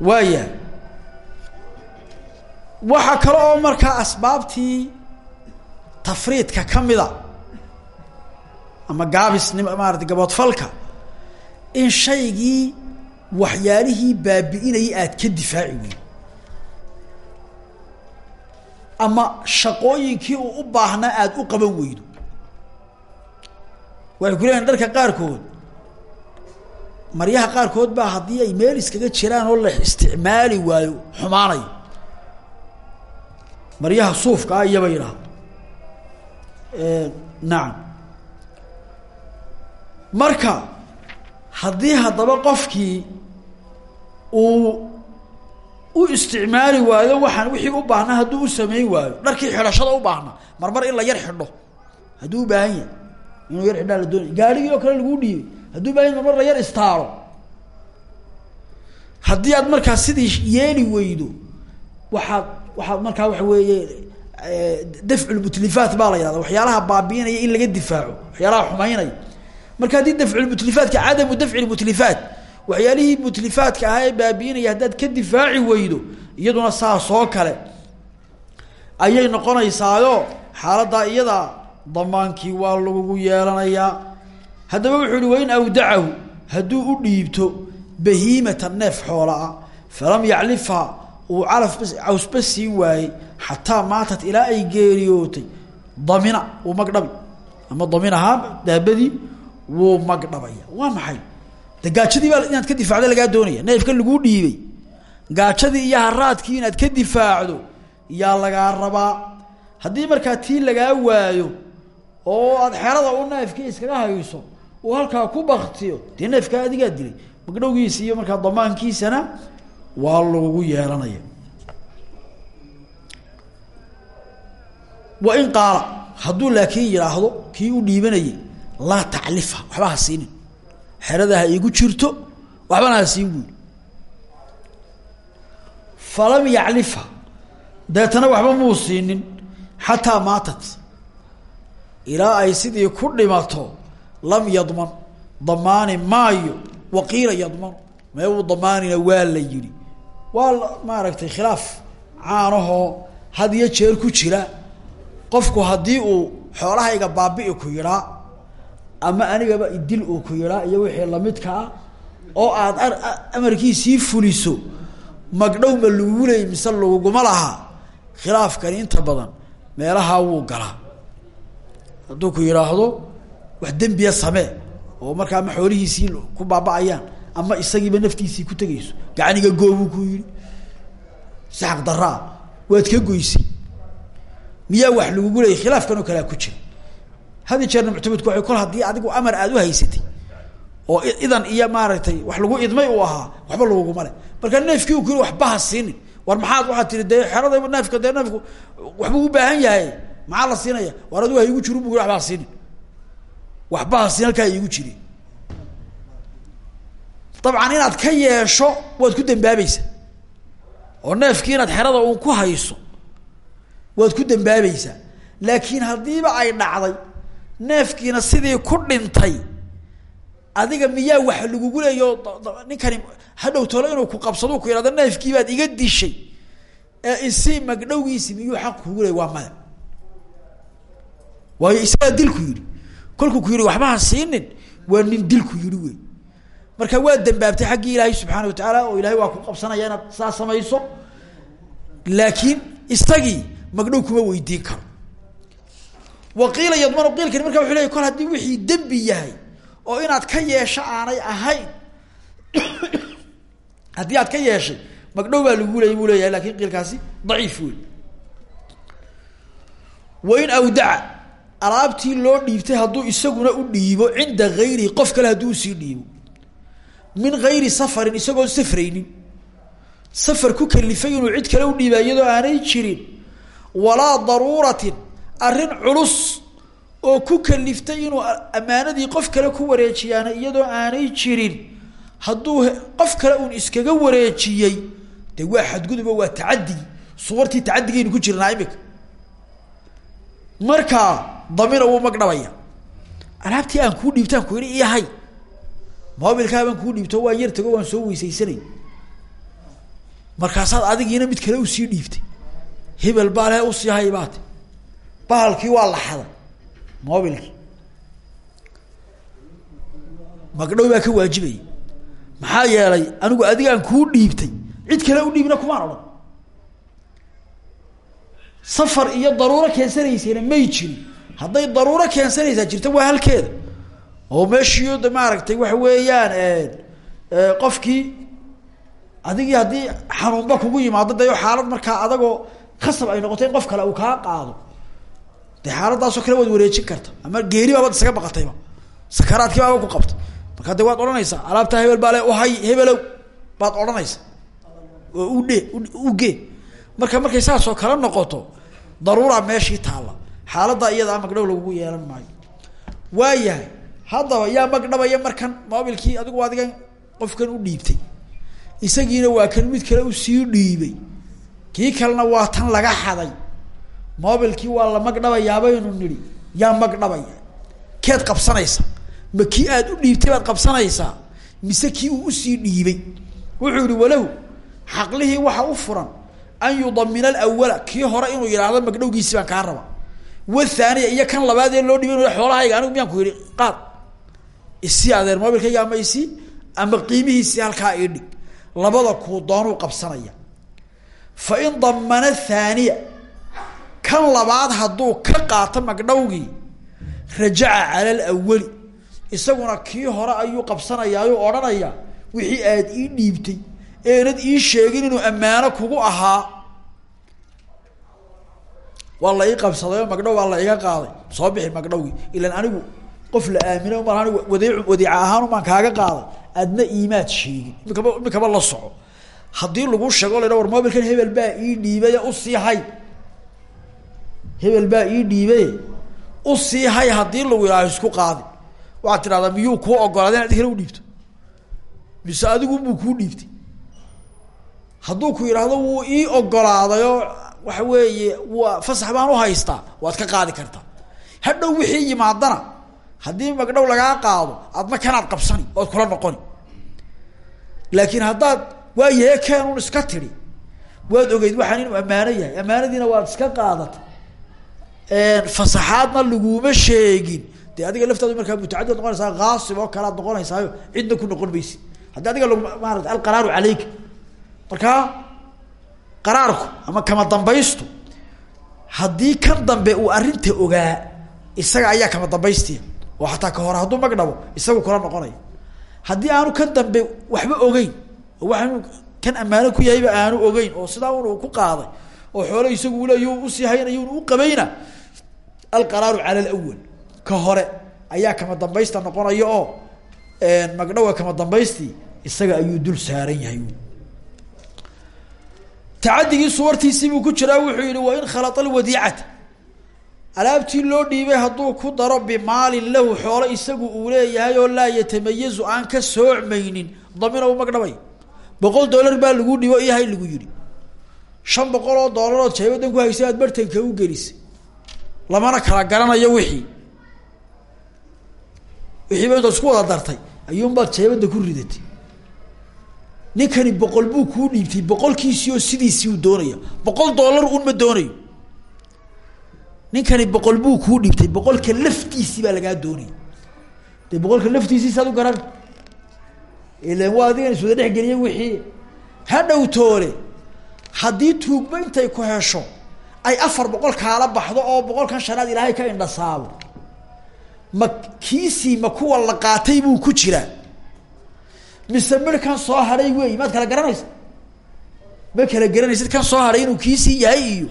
waaya. Waxaa kale oo markaa asbaabtii tafriidka kamida ama gaabisnim maarata gaboodfalka in shaygii waxyaalihii baabi'inayay aad ka difaaci weyn. Ama shaqooyinkii uu u baahnaa aada u qaban weydo. Waxay ku leeyihiin dharka qaarkood maryaha qaarkood baa haddii ay meel iskaga jiraan oo la isticmaali waayo xumaanayo maryaha suufka ah iyaba yidhaahdo nacam marka haddii haddaba qofkii uu u isticmaali waayo waxaan wixii u baahnaa hadduu u samayn waayo dharkii xidhashada u baahnaa marmar in la yar xidho hadduu u baahan yahay inuu yar xidhaa la doonay gaarigii oo kale laguu dhiibay hadduu baahan yahy marmar la yar istaaro. Haddii aad markaa sidii yeeli weydo waxaad waxaad markaa waxa weeye dafculmutlifaat baa la yihahda waxyaalaha baabiinaya in laga difaaco waxyaalaha xumaynaya. Marka haddii dafculmutlifaatka cadamu dafci lmutlifaat waxyaalihii mutlifaadka ahaa ee baabiinaya haddaad ka difaaci weydo iyaduna saas oo kale ayay noqonaysaayo xaaladdaa iyadaa damaankii waa lagugu yeelanayaa haddaba wuxuu ihi wain awdacahu hadduu u dhiibto bahiimata neef xoolaa falam yaclifha uu calaf cawsba siin waayey xataa maatat ilaa ay geeriyootay damina wuu magdhabi ama daminahaa daabadii wuu magdhabaya waa maxay? De gaajadii baa inaad ka difaacdo lagaa doonaya. Neefkan laguu dhiibay. Gaajadii iyo haraadkii inaad ka difaacdo yaa lagaa rabaa. Haddii markaa tii lagaa waayo oo aad xerada u neefkii iskaga hayso uu halkaa ku baktiyo dee neefkaa adigaa dilay. Magdhowgiisa iyo markaa damaankiisana waa lagu yeelanaya. Wain qaala hadduu laakiin yidhaahdo kii u dhiibanayay laa taclifa waxba ha siinin. Xerada ha jirto waxbana ha siin buuli falam yaclifa deetana waxba muu siinin xataa maatat ilaa ay sidii ku dhimato lam yadman damaani maayo waqiila yadmanu mee uu damaanina waa la yidhi. Waa maaragtay khilaaf caanahoo had iyo jeer ku jira. Qofku haddii uu xoolahayga baabi'i ku yidhaa ama anigaba idil uu ku yidhaa iyo wixii lamidka ah oo aad amarkiisii fuliso magdhow ma lagugu leeyay mise laguguma lahaa khilaafkani inta badan meelahaa wuu galaa. Hadduu ku yidhaahdo wax dembiya samee oo markaa ama xoolihiisii ku baaba'ayaan ama isagiiba naftiisii ku tegayso. Gacaniga goobuu ku yidhi si xaq daraa waad ka goysay. Miyaa wax lagugu leeyay khilaafkan oo kalea ku jira hadi jeerna muctamedku waay kol haddii adigu amar aada u haysatay oo idan iyo maaragtay wax lagu idmay uu ahaa waxba laguguma le marka neefkii u ku yiri waxba ha siinin war maxaad waxaad tiri dee xeradayba neefka dee neefku waxbuu u baahan yahay. Maxaa siinaya? War adigu ha igu jiru bu waba ha siinin waxba ha siin halkaa iigu jiri. Dabcan inaad ka yeesho waad ku dambaabaysaa oo neefkii inaad xerada uun ku hayso waad ku dambaabaysaa laakiin haddiiba ay dhacday neefkiina sidii ku dhintay adiga miyaa wax lagugu leeyo ninkani hadhow tolo inuu ku qabsado ku ihahdo neefkii baad iga dishay. Ee isi magdhowgiisi miyuu xaq kugu leey waa maya waayo isagaa dilku yidhi kolkuu ku yidhi waxba ha waa nin dilku yidhi wey marka waa dambaabtay xaggii ilaahay subxaana wa tacaala oo ilahay waa ku qabsanaya inaad saa samayso. Laakiin isagii magdhow kuma weydiin karo. Waqiila yadmanu qiilkani marka wuxuu leey kol haddii wixii dembi yahay oo inaad ka yeesho aanay ahayn haddii aad ka yeeshay magdhow baa lagu leeyay buu leeyahay laakiin qiilkaasi daciif wey wain alaabtii loo dhiibtay hadduu isaguna u dhiibo cinda gayrihi qof kale hadduu u sii dhiibo. Min gayri safarin isagoon safraynin safar ku kalifay inuu cid kale u dhiiba iyadoo aanay jirin. Walaa daruuratin arrin culus oo ku kaliftay inuu ammaanadii qof kale ku wareejiyaana iyadoo aanay jirin. Hadduu qof kale uun iskaga wareejiyey de waa xadgudubo waa tacadigi suwartii tacadigaynu ku jirnaa imika. Markaa damina wuu magdhabaya alaabtii aan kuu dhiibtaan ku yihi iyahay mobilkaa baan kuu dhiibto waan yar tago waan soo weysaysanay. Markaasaad adigiina mid kale u sii dhiibtay. Hebel baale u sii hay baate bahalkii waa la xaday mobilkii. Magdhow baa ka waajibaya maxaa yeelay anigu adigaan kuu dhiibtay cid kale u dhiibna kumaan odhan safar iyo daruuro keensanaysayna may jirin hadday daruuro keensanaysaa jirta waa halkeeda. Oo meeshiio de maaragtay waxa weeyaan qofkii adigii haddii xanuunba kugu yimaado de xaalad markaa adagoo khasab ay noqoto in qof kale uu kaa qaado. De xaaladaasoo kale waad wareejin karta. Ama geeri baabaad isaga baqatayba. Sakaraadkii baaba ku qabta. Markaa de waad odhanaysaa alaabtaa hebel baa le uhay hebelow baad odhanaysa oo udhe ugee marka markay saasoo kale noqoto daruura meeshii taalla xaaladdaa iyadaa magdhow lagugu yeelan maayo. Waayahay haddaba yaa magdhabaya markan mobilkii adigu adigan qofkan u dhiibtay. Isagiina waa kan mid kale u sii dhiibay. Kii kalena waa tan laga xaday. Mobilkii waa la magdhabayaabaynu nidhi yaa magdhabaya keed qabsanaysa ma kii aad u dhiibtay baad qabsanaysaa? Mise kii uu u sii dhiibay? Wuxuu yihi walahu xaqlihii waxa u furan an yudamina alawala kii hore inuu yidhaahdo magdhowgiisi baan kaa raba wathaaniya iyo kan labaad ee loo dhiibay inu xoolahayga anigu miyaan ku yihi qaad isii adeer mobilkayga ama isii ama qiimihiisii halkaa ii dhig. Labada kuu doonuu qabsanaya. Fa in damana thaaniya kan labaad hadduu ka qaato magdhowgii rajaca cala alawali isaguna kii hore ayuu qabsanayaayuu odhanaya wixii aad ii dhiibtay eenad ii sheegin inuu ammaano kugu ahaa waa la ii qabsadayoo magdhow la iga qaaday. Soo bixi magdhowgii. Ilan anigu qof la aamino mar anigu wadiic wadiica ahaan umaan kaaga qaaday. Adna iimaad sheegin. Imikaba imikaba la soco. Haddii lagu sheego la war mobilkan hebel baa ii dhiibaya u sii hay. Hebel baa ii dhiibay u sii hay haddii lagu yidhaaho isku qaadi. Waxaad tidhahdaa miyuu kuu ogolaaday inaad kale u dhiibto? Mise adigu buu kuu dhiibtay. Hadduu ku yidhaahdo wuu ii ogolaaday oo waxa weeye waa fasax baan u haystaa waad ka qaadi kartaa hadhow wixii yimaadana haddii magdhow lagaa qaado adna kanaad qabsani ood kula noqoni. Laakiin haddaad waayahe keenun iska tidhi waad ogeyd waxaan inuu ammaano yahay. Ammaanadiina waad iska qaadatay fasaxaadna laguma sheegin. Dee adiga laftaadu markaa mutacadid noqonaysaa kaasib oo kale ad noqonaysaayo cidna ku noqon maysi haddii adiga lag maarata alqaraaru caleyka markaa qaraarku ama kama dambaystu haddii kan dambe uu arrinta ogaa isaga ayaa kama dambaystiya. Oo xataa ka hore hadduu magdhabo isagu kula noqonaya. Haddii aanu kan dambe waxba ogeyn oo waxaanu kan ammaano ku yahayba aanu ogeyn oo sidaa un uu ku qaaday oo xoole isagu uleey u sii haynayo u qabayna alqaraaru cala alawal ka hore ayaa kama dambaysta noqonaya oo magdhowa kama dambaystii isaga ayuu dul saaran yahay tacadigii suwartiisii buu ku jiraa wuxuu yihi wain khalaa alwadiicata. Alaabtii loo dhiibay hadduu ku daro bimaalin lahu xoolo isagu uu leeyahay oo laa yatamayazu aan ka soocmaynin damina u magdhabay. Boqol dollar baa lagu dhibo iyahay lagu yihi shan boqol oo dollarood jeebadan ku haysay aad bartanka u gelisay. Lamana kala garanayo wixii. Wixiiba intaad isku wada dartay. Ayuunbaad jeebada ku ridatay ninkani boqol buu kuu dhiibtay boqolkiisii oo sidiisii uu doonaya. Boqol dollar un ma doonayo. Ninkani boqol buu kuu dhiibtay boqolka laftiisii baa lagaa doonaya. Dee boqolka laftiisii saad u garan. Ilan waa adigan iswada dhex geliye wixii. Ha dhow toole haddii tuugba intay ku hesho ay afar boqol kaala baxdo oo boqolkan shanaad ilaahay ka indhasaabo. Ma kiisii ma kuwa la qaatay buu ku jiraa mise midhkan soo hadhay wey maad kala garanaysa? Ma kala garanaysid kan soo hadhay inuu kiisii yahay iyo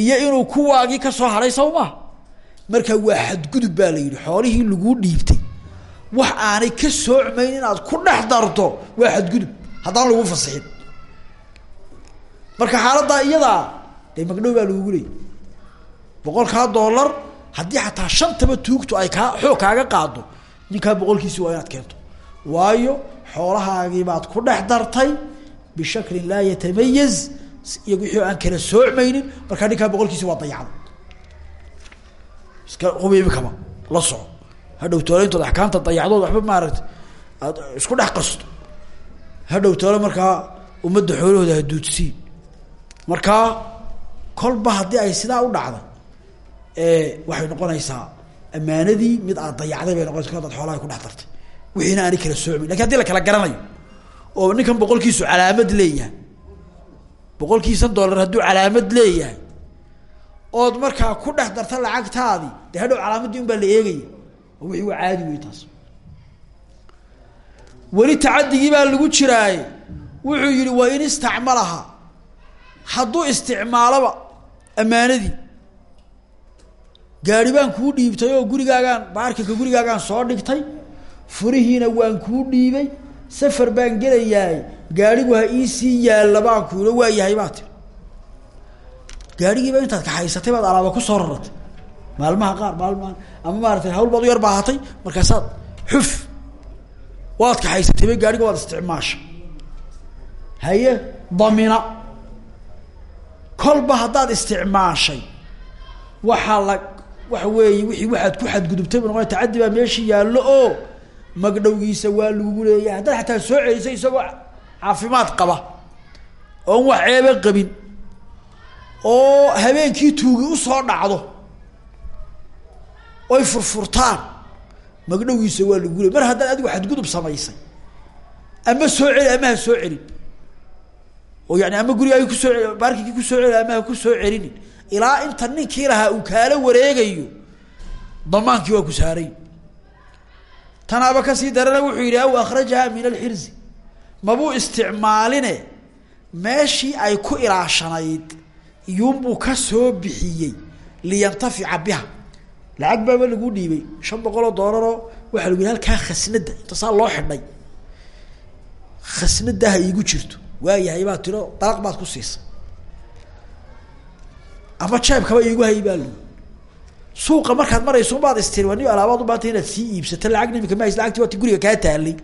iyo inuu kuwaagii ka soo saw maha marka waa xadgudub baa la yidhi xoolihii laguu dhiibtay. Wax aanay ka soocmayn inaad ku dhex darto waa xadgudub. Haddaan lagu fasixin. Marka xaaladdaa iyadaa dee magdhow baa lagugu leeyay. Boqolkaa dollar haddii xataa shantaba tuugtu ay kaa xoog kaaga qaado ninkaa boqolkiisi waa inaad keento waayo xoolahaagii baad ku dhex dartay bishaklin laa yatamayaz iyo wixii aan kala soocmaynin markaa ninkaa boqolkiisi waa dayacday iska hubi imikaba la soco hadhow toole intood axkaamta dayacdood waxba maaragta aad isku dhex qasto hadhow toole markaa ummadda xoolahooda haduudsiin markaa kolba haddii ay sidaa u dhacday waxay noqonaysaa ammaanadii mid aad dayacday bay noqonaysa adaad xoolaha ku dhex dartay wixiina aanay kala soocmayn laakiin haddii la kala garanayo oo ninkan boqolkiisu calaamad leeyahay boqolkiisan dollar hadduu calaamad leeyahay ood markaa ku dhex darta lacagtaadii dee hadhow calaamadii un baa la eegaya oo wixii waa caadi wey taas. Weli tacadigii baa lagu jiraaye wuxuu yihi waa in istacmalaha. Hadduu isticmaaloba ammaanadii gaari baan kuu dhiibtay oo gurigaagaan baarkinka gurigaagaan soo dhigtay furihiina waan kuu dhiibay safar baan gelayaay gaarigu ha iisii yaalla baan ku ilo waa yahay baa tiri. Gaarigiiba intaad kaxaysatay baad alaaba ku soo raratay maalmaha qaar maalmaha ama maaratay hawl baad u yar baahatay markaasaad xuf waad kaxaysatay ba gaariga waad isticmaasha. Haye damina. Kolba haddaad isticmaashay waxaa la waxa weeye wixii waxaad ku xadgudubtay bu noqona baa meeshii yaallo oo magdhowgiisa waa lagugu leeyahay. Haddaad xataa soo celisay isagoo caafimaad qaba. Oon wax ceebe qabin. Oo habeenkii tuugi u soo dhacdo. Oy furfurtaan. Magdhowgiisa waa lagugu leey mar haddaad adigu xadgudub samaysay. Ama soo celi ama ha soo celin. Oo yani ama gurigaagi ku soo baarkinkii ku soo celi ama ha ku soo celinin. Ilaa inta ninkii lahaa uu kaala wareegayo damaankii waa ku saaray tanaaba ka sii darana wuxuu yidhi aw akhrajaha min alxirzi mabuu isticmaaline? Meeshii ay ku ilaashanayd iyuunbuu ka soo bixiyey liyantafica biha. Lacag baaba lagu dhiibay shan boqol oo doolaroo waxaa lagu yihi halkaa khasnada inta saa loo xidhay. Khasnadaha iigu jirto. Waayahay baad tiro dalaq baad ku siisay ama jeebkaba iigu hay baa lii suuqa markaad marayso baad ni alaabaad ubaanta inaad sii iibsato lacagna imika ma hays lacagti waati guriga kaa taalay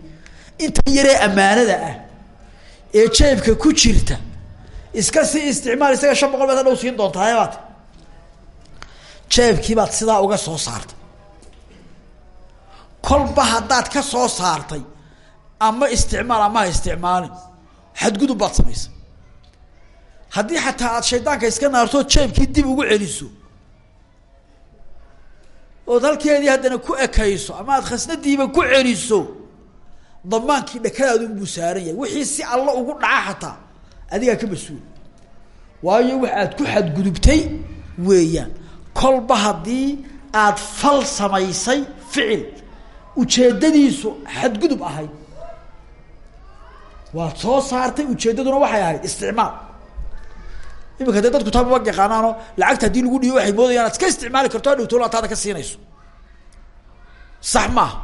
intan yaree ammaanada ah ee jeebka ku jirta iska sii isticmaal isaga shan boqol baad hadhow siin doontaa baad. Jeebkii baad sidaa uga soo saartay. Kolba haddaad ka soo saartay ama isticmaal ama ha isticmaalin xadgudub baad samaysay haddii xataa aad shaydaanka iska naartoo jeebkii dib ugu celiso ood halkeedii haddana ku ekayso ama aad khasnadiiba ku celiso damaankii dhakadaadunbuu saaran yahay. Wixii si alla ugu dhaca xataa adigaa ka mas'uul. Waayo wax aad ku xadgudubtay weeyaan. Kolba haddii aad fal samaysay ficil ujeedadiisu xadgudub ahayd. Waad soo saartay ujeeddaduna waxay ahayd isticmaal imika dee dadku taaba mag yaqaanaano lacagta haddii lagu dhiibo waxay moodayaan iska isticmaali karto adhowtoon ataada ka siinayso. Sax maaha.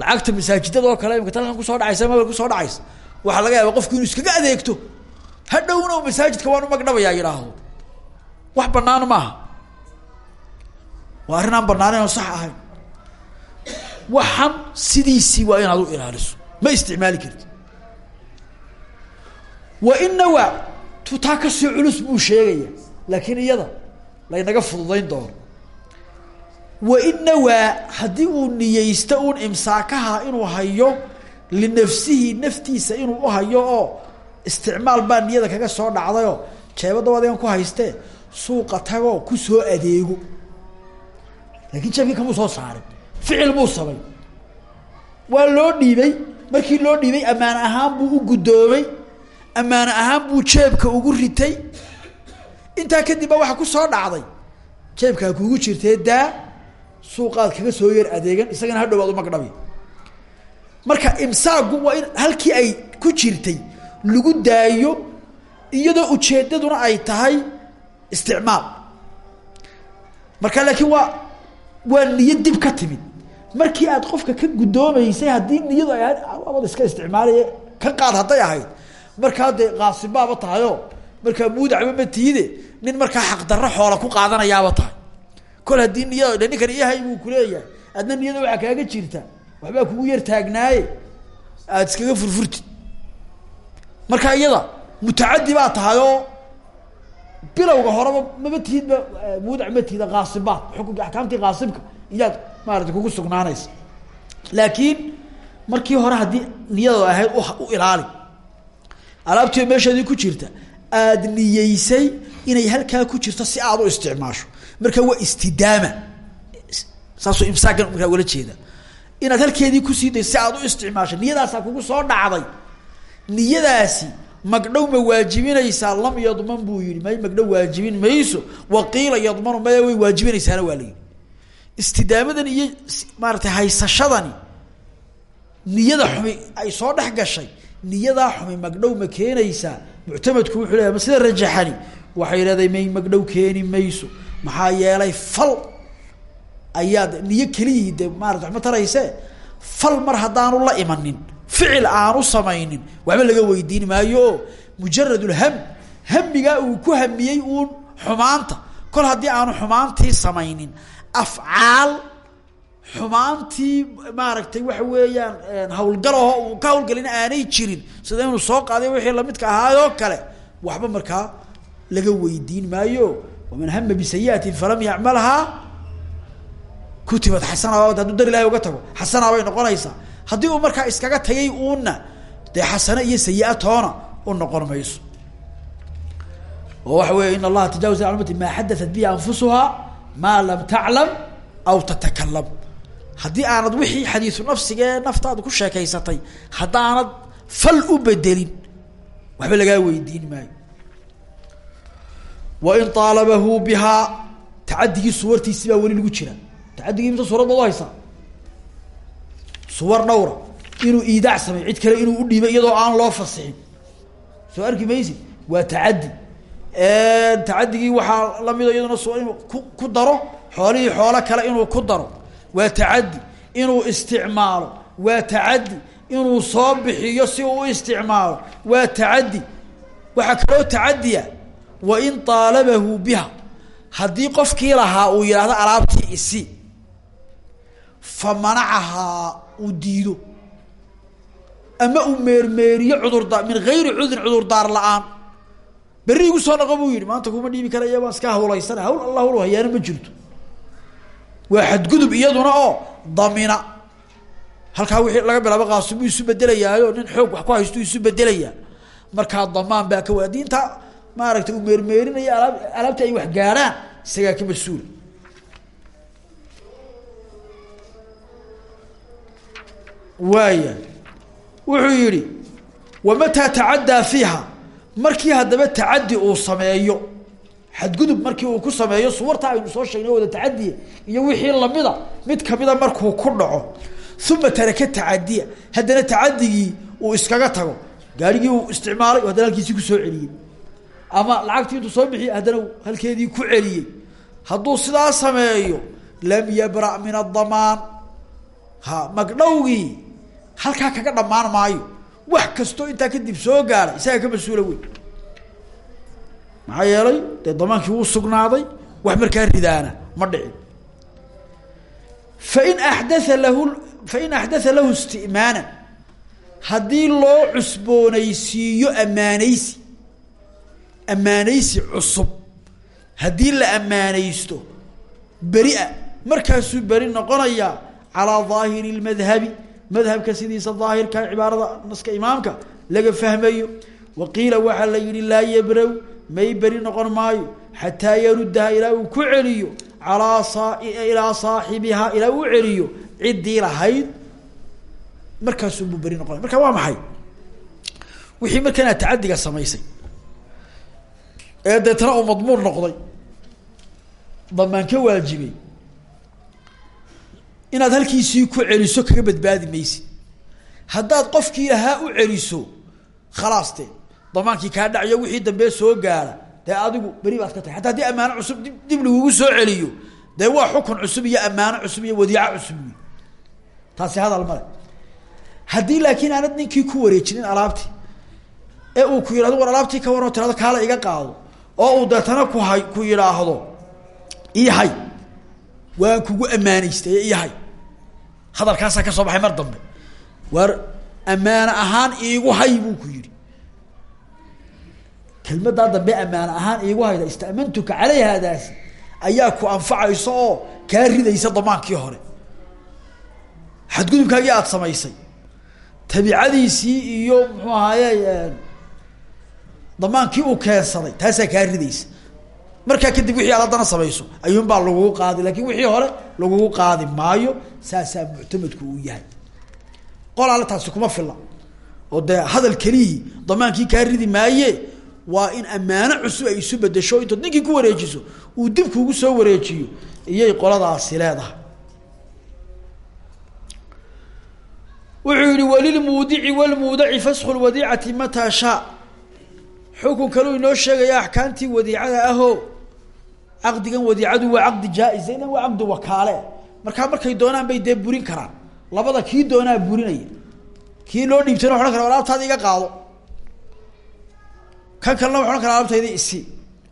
Lacagta masaajidada oo kale imika talkan ku soo dhacaysa mabel ku soo dhacaysa waxaa laga yaaba qofku inuu iskaga adeegto. Hadhowna masaajidka waan umagdhabayaa yidhaahdo. Wax banaan maaha. Waa arrin aan banaaneyn oo sax ahayn. Waxan sidiisii waa inaad u ilaaliso. Ma isticmaali karti wa inawa tutaa ka sii culus buu sheegaya laakiin iyada laynaga fududayn doono. Wa inawaa haddii uu niyeysto uun imsaakaha inuu hayo linafsihi naftiisa inuu uhayo oo isticmaal baa niyada kaga soo dhacdayoo jeebadda adigan ku haystee suuqa tagoo ku soo adeego. Laakiin jeebkii kamuu soo saarin ficil buu samay waa loo dhiibay markii loo dhiibay ammaan ahaan buu u guddoomay ammaan ahaan buu jeebka ugu ritay. Intaa kadib ba waxaa ku soo dhacday. Jeebkaa kuugu jirtee daa suuqaad kaga soo yar adeegan isagana hadhow aad umagdhabi marka imsaagu waa in halkii ay ku jirtay lagu daayo iyadoo ujeeddaduna ay tahay isticmaal. Marka laakiin waa waa niyad dib ka timid. Markii aad qofka ka guddoomaysay haddii niyadu ay ahayd abad iska isticmaalaye. Ka qaad hadday ahayd markaa dee qaasibaaba tahayoo markaa muudacba ma tiide nin markaa xaqdarro xoola ku qaadanayaaba tahay. Kol haddii niyada de ninkan iyahay buu kuleeyahay adna niyada waxaa kaaga jirta waxbaa kugu yar taagnaaye aada iskaga furfurtid. Marka iyada mutacadi baa tahay oo bilowga horeba maba tihidba muudac ma tihida qaasibaad xukunki axkaamtii qaasibka iyaad maarata kugu sugnaanaysa. Laakiin markii hore haddii niyadooda ahayd u ilaali alaabtii meesheedii ku jirta aada niyeysay inay halkaa ku jirto si aad u isticmaasho. Marka waa istidaama. Saasuu imsaakan markaa ugala jeeda. Inaad halkeedii ku sii day si aad u isticmaasho. Niyadaasaa kugu soo dhacday. Niyadaasi magdhow ma waajibinaysaa lam yadman buu yihi may magdhow waajibin mayso. Waqiila yadmanu maya way waajibinaysaana waa la yihi istidaamadan iyo maaratay haysashadani niyada xumi ay soo dhex gashay niyadaa xumi magdhow ma keenaysaa muctamadku wuxuu leeyahy ma sida rajaxani? Waxay leedahay may magdhow keeni mayso. Maxaa yeelay fal ayaad niyo keliyihii de maarata waxma tarayse? Fal mar haddaanu la imanin ficil aanu samaynin waxba laga weydiin maayo. Oo mujaradulham hamigaa uu ku hamiyey uun xumaanta. Kol haddii aanu xumaantii samaynin afcaal xumaantii maaragtay waxa weeyaan hawlgalaho uu ka hawlgalin aanay jirin. Sida inuu soo qaaday wixii lamidka ahaayoo kale waxba markaa laga weydiin maayo. Waman hama bisayiatin falam yacmalhaa kutibat xasana hadduu dar ilahay uga tago xasana bay noqonaysaa. Haddii uu markaa iskaga tagay uuna dee xasano iyo sayi-a u noqon mayso. Oo waxa weya in allaha tajawaz an ummati maa xadaat bihi anfusuhaa maa lam taclam haddii aanad wixii xadiisu nafsigee naftaada ku sheekaysatay haddaanad fal u bedelin waxba lagaa weydiin maayo. Wain aalabahu bihaa tacadigii suwartiisi baa weli lagu jira. Tacadigii imsa suurad baad u haysaa? Suwar dhawra inuu iidaac samey cid kale inuu udhiibay iyadoo aan loo fasixin soo arki maysid? Waa tacadi tacadigii waxaa lamida iyaduna su inuu ku ku daro xoolihii xoolo kale inuu ku daro waa tacadi inuu isticmaalo. Waa tacadi inuu soo bixiyo si uu u isticmaalo. Waa tacadi waxaa kaloo tacadiya wain aalabahu biha. Haddii qofkii lahaa uu yidhaahdo alaabtii isi fa manacahaa uu diido. Ama uu meermeeriyo cudurdaa min gayri cudrin cudurdaar la'aan. Berri igu soo noqo buu yihi maanta kuma dhiibi karaya baan iska hawlaysana. Hawl alla hawl hayaana ma jirto waa xadgudub iyaduna oo damina. Halkaa wixii laga bilaabo qaasibuu isu bedelayaayo nin xoog wax ku haystu isu bedelayaa markaa damaan baa ka wa haddii intaa maaragtay uu meermeerinayo alaab alaabta ay wax gaadhaan isagaa ka mas'uula waaya wuxuu yihi wamataa tacaddaa fiiha? Markii haddaba tacadi uu sameeyo xadgudub markii uu ku sameeyo suwarta aynu soo sheegnay wada tacadiya iyo wixii lamida mid kamida markuu ku dhaco. Uma taraka tacadiya haddana tacadigii uu iskaga tago. Gaarigii uu isticmaalay o haddana halkiisii ku soo celiyey. Ama lacagtii intuu soo bixiy haddana halkeedii ku celiyey. Hadduu sidaa sameeyo lam yabra min adamaan ha magdhowgii halkaa kaga dhammaan maayo. Wax kastoo intaa kadib soo gaara isaga ka mas'uula wey maxaa yeelay dee damaankii wuu sugnaaday wax markaa ridaana ma dhicin fain axdaa lahu fain axdaa lahu isti'maana haddii loo cusboonaysiiyo ammaanaysi ammaanaysi cusub haddii la ammaanaysto beria markaasuu beri noqonayaa calaa daahiri lmadhabi madhabka sidiisa daahirka cibaarada naska imaamka laga fahmayo. Wa qiila waxaa la yihi laa yabrow may beri noqon maayo xataa yaruddaha ilaa uu ku celiyo alaa ilaa saaxibihaa ilaa uu celiyo ciddii lahayd markaasuubuu beri noqonay marka waa maxay? Wixii markaan aad tacadiga samaysay. Ee deetana uu madmuur noqday. Damaan ka waajibay. Inaad halkiisii ku celiso kaga badbaadi maysi haddaad qofkii lahaa u celiso khalaas dee damaankii kaa dhaciyo wixii dambe soo gaara dee adigu beri baad ka tahay. Hatta haddii ammaano cusub dib dib lagugu soo celiyo dee waa xukun cusub iyo ammaano cusub iyo wadiico cusub. Wey taasi hadal male haddii laakiin aanad ninkii ku wareejinin alaabtii ee uu ku yidhahdo war alaabtii ka waroo tirado kaala iga qaado oo uu deetana ku hay ku yidhaahdo ii waan kugu ammaanaystay ii hay ka soo baxay mar dambe. Waar ammaano ahaan iigu hay buu ku yidhi kelmaddaa dambe ammaano ahaan iigu hayda ista'mantuka calayhaadaasi ayaa ku anfacaysa oo kaa ridaysa damaankii hore. Xadgudubkaagii aada samaysay tabicadiisii iyo muxuu ahaaye damaankii uu keensaday taasaa kaa ridaysa. Markaa kadib wixii aad haddana samayso ayuunbaa lagugu qaadi laakiin wixii hore lagugu qaadi maayo saasaa muctamadku uu yahay. Qol alle taasi kuma filla. Oo dee hadal kelihii damaankii kaa ridi maaye waa in ammaano cusub ay isu bedesho intood ninkii ku wareejiso uu dib kuugu soo wareejiyo iyay qoladaasi leedahay. Wuxuu yihi walilmuudici walmuudaci fasku lwadiicati mataa shaa xukun kaluu inoo sheegaya axkaamtii wadiicada ahoo caqdigan wadiicadu waa caqdi jaa-isa inan waa caqdi wakaale. Markaa markay doonaan bay dee burin karaan. Labada kii doonaa burinaya. Kii loo dhiibtayna wa odhan kara alaabtaada iga qaado kan kalena wa odhan kara alaabtayda isi.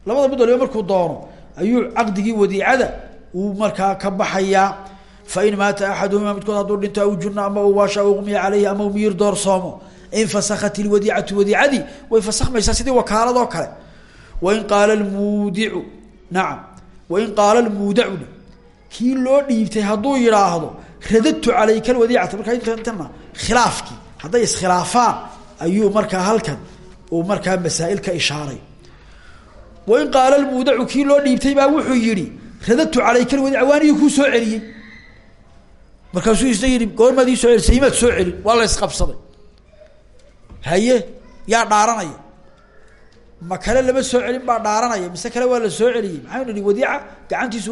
Labada mid markuu doono ayuu caqdigii wadiicada uu markaa ka baxayaa fain maata axaduhuma midkood hadduu dhinto aw juna ama waasha aw uqmiya caleyhi ama miyir doorsoomo. Infasakat ilwadiicatu wadiicadii way fasakmaysaa sidii wakaaladoo kale. Wain qaala lmuudicu nacam wain qaala lmuudacu kii loo dhiibtay hadduu yidhaahdo radadtu calayka alwadiicata markaa intana khilaafkii hadday iskhilaafaan ayuu markaa halkan uu markaa masaa'il ka ishaaray. Wain qaala lmuudacu kii loo dhiibtay baa wuxuu yihi radadtu calayka alwadiica waanigii kuu soo celiyey. Markaasuu isna yihi goormaad ii soo celisay imaad soo celin waa la isqabsaday haye yaa dhaaranaya. Ma kale lama soo celin baa dhaaranaya mise kale waa la soo celiyey. Maxaynu nihi wadiica gacantiisu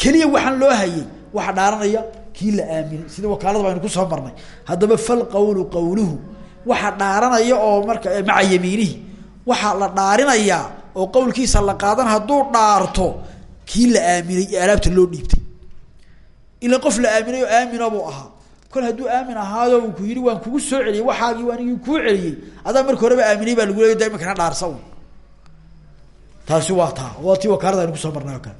keliya waxaan loo hayay waxa dhaaranaya kii la aaminay. Sida wakaalada baynu ku soo marnay. Haddaba falqawlu qawluhu waxa dhaaranaya oo marka maca yamiinihi waxaa la dhaarinayaa oo qowlkiisa la qaadan hadduu dhaarto kii la aaminay alaabta loo dhiibtay. Ila qof la aaminay oo aamina buu ahaa. Kol hadduu aamin ahaayo uu ku yidhi waan kugu soo celiyey waxaagii anigii kuu celiyey. Adaa marka horeba aaminay baa lagu leey da imikana dhaarsa taasi waa taa. Waa tii wakaalada aynu ku soo marnay oo kale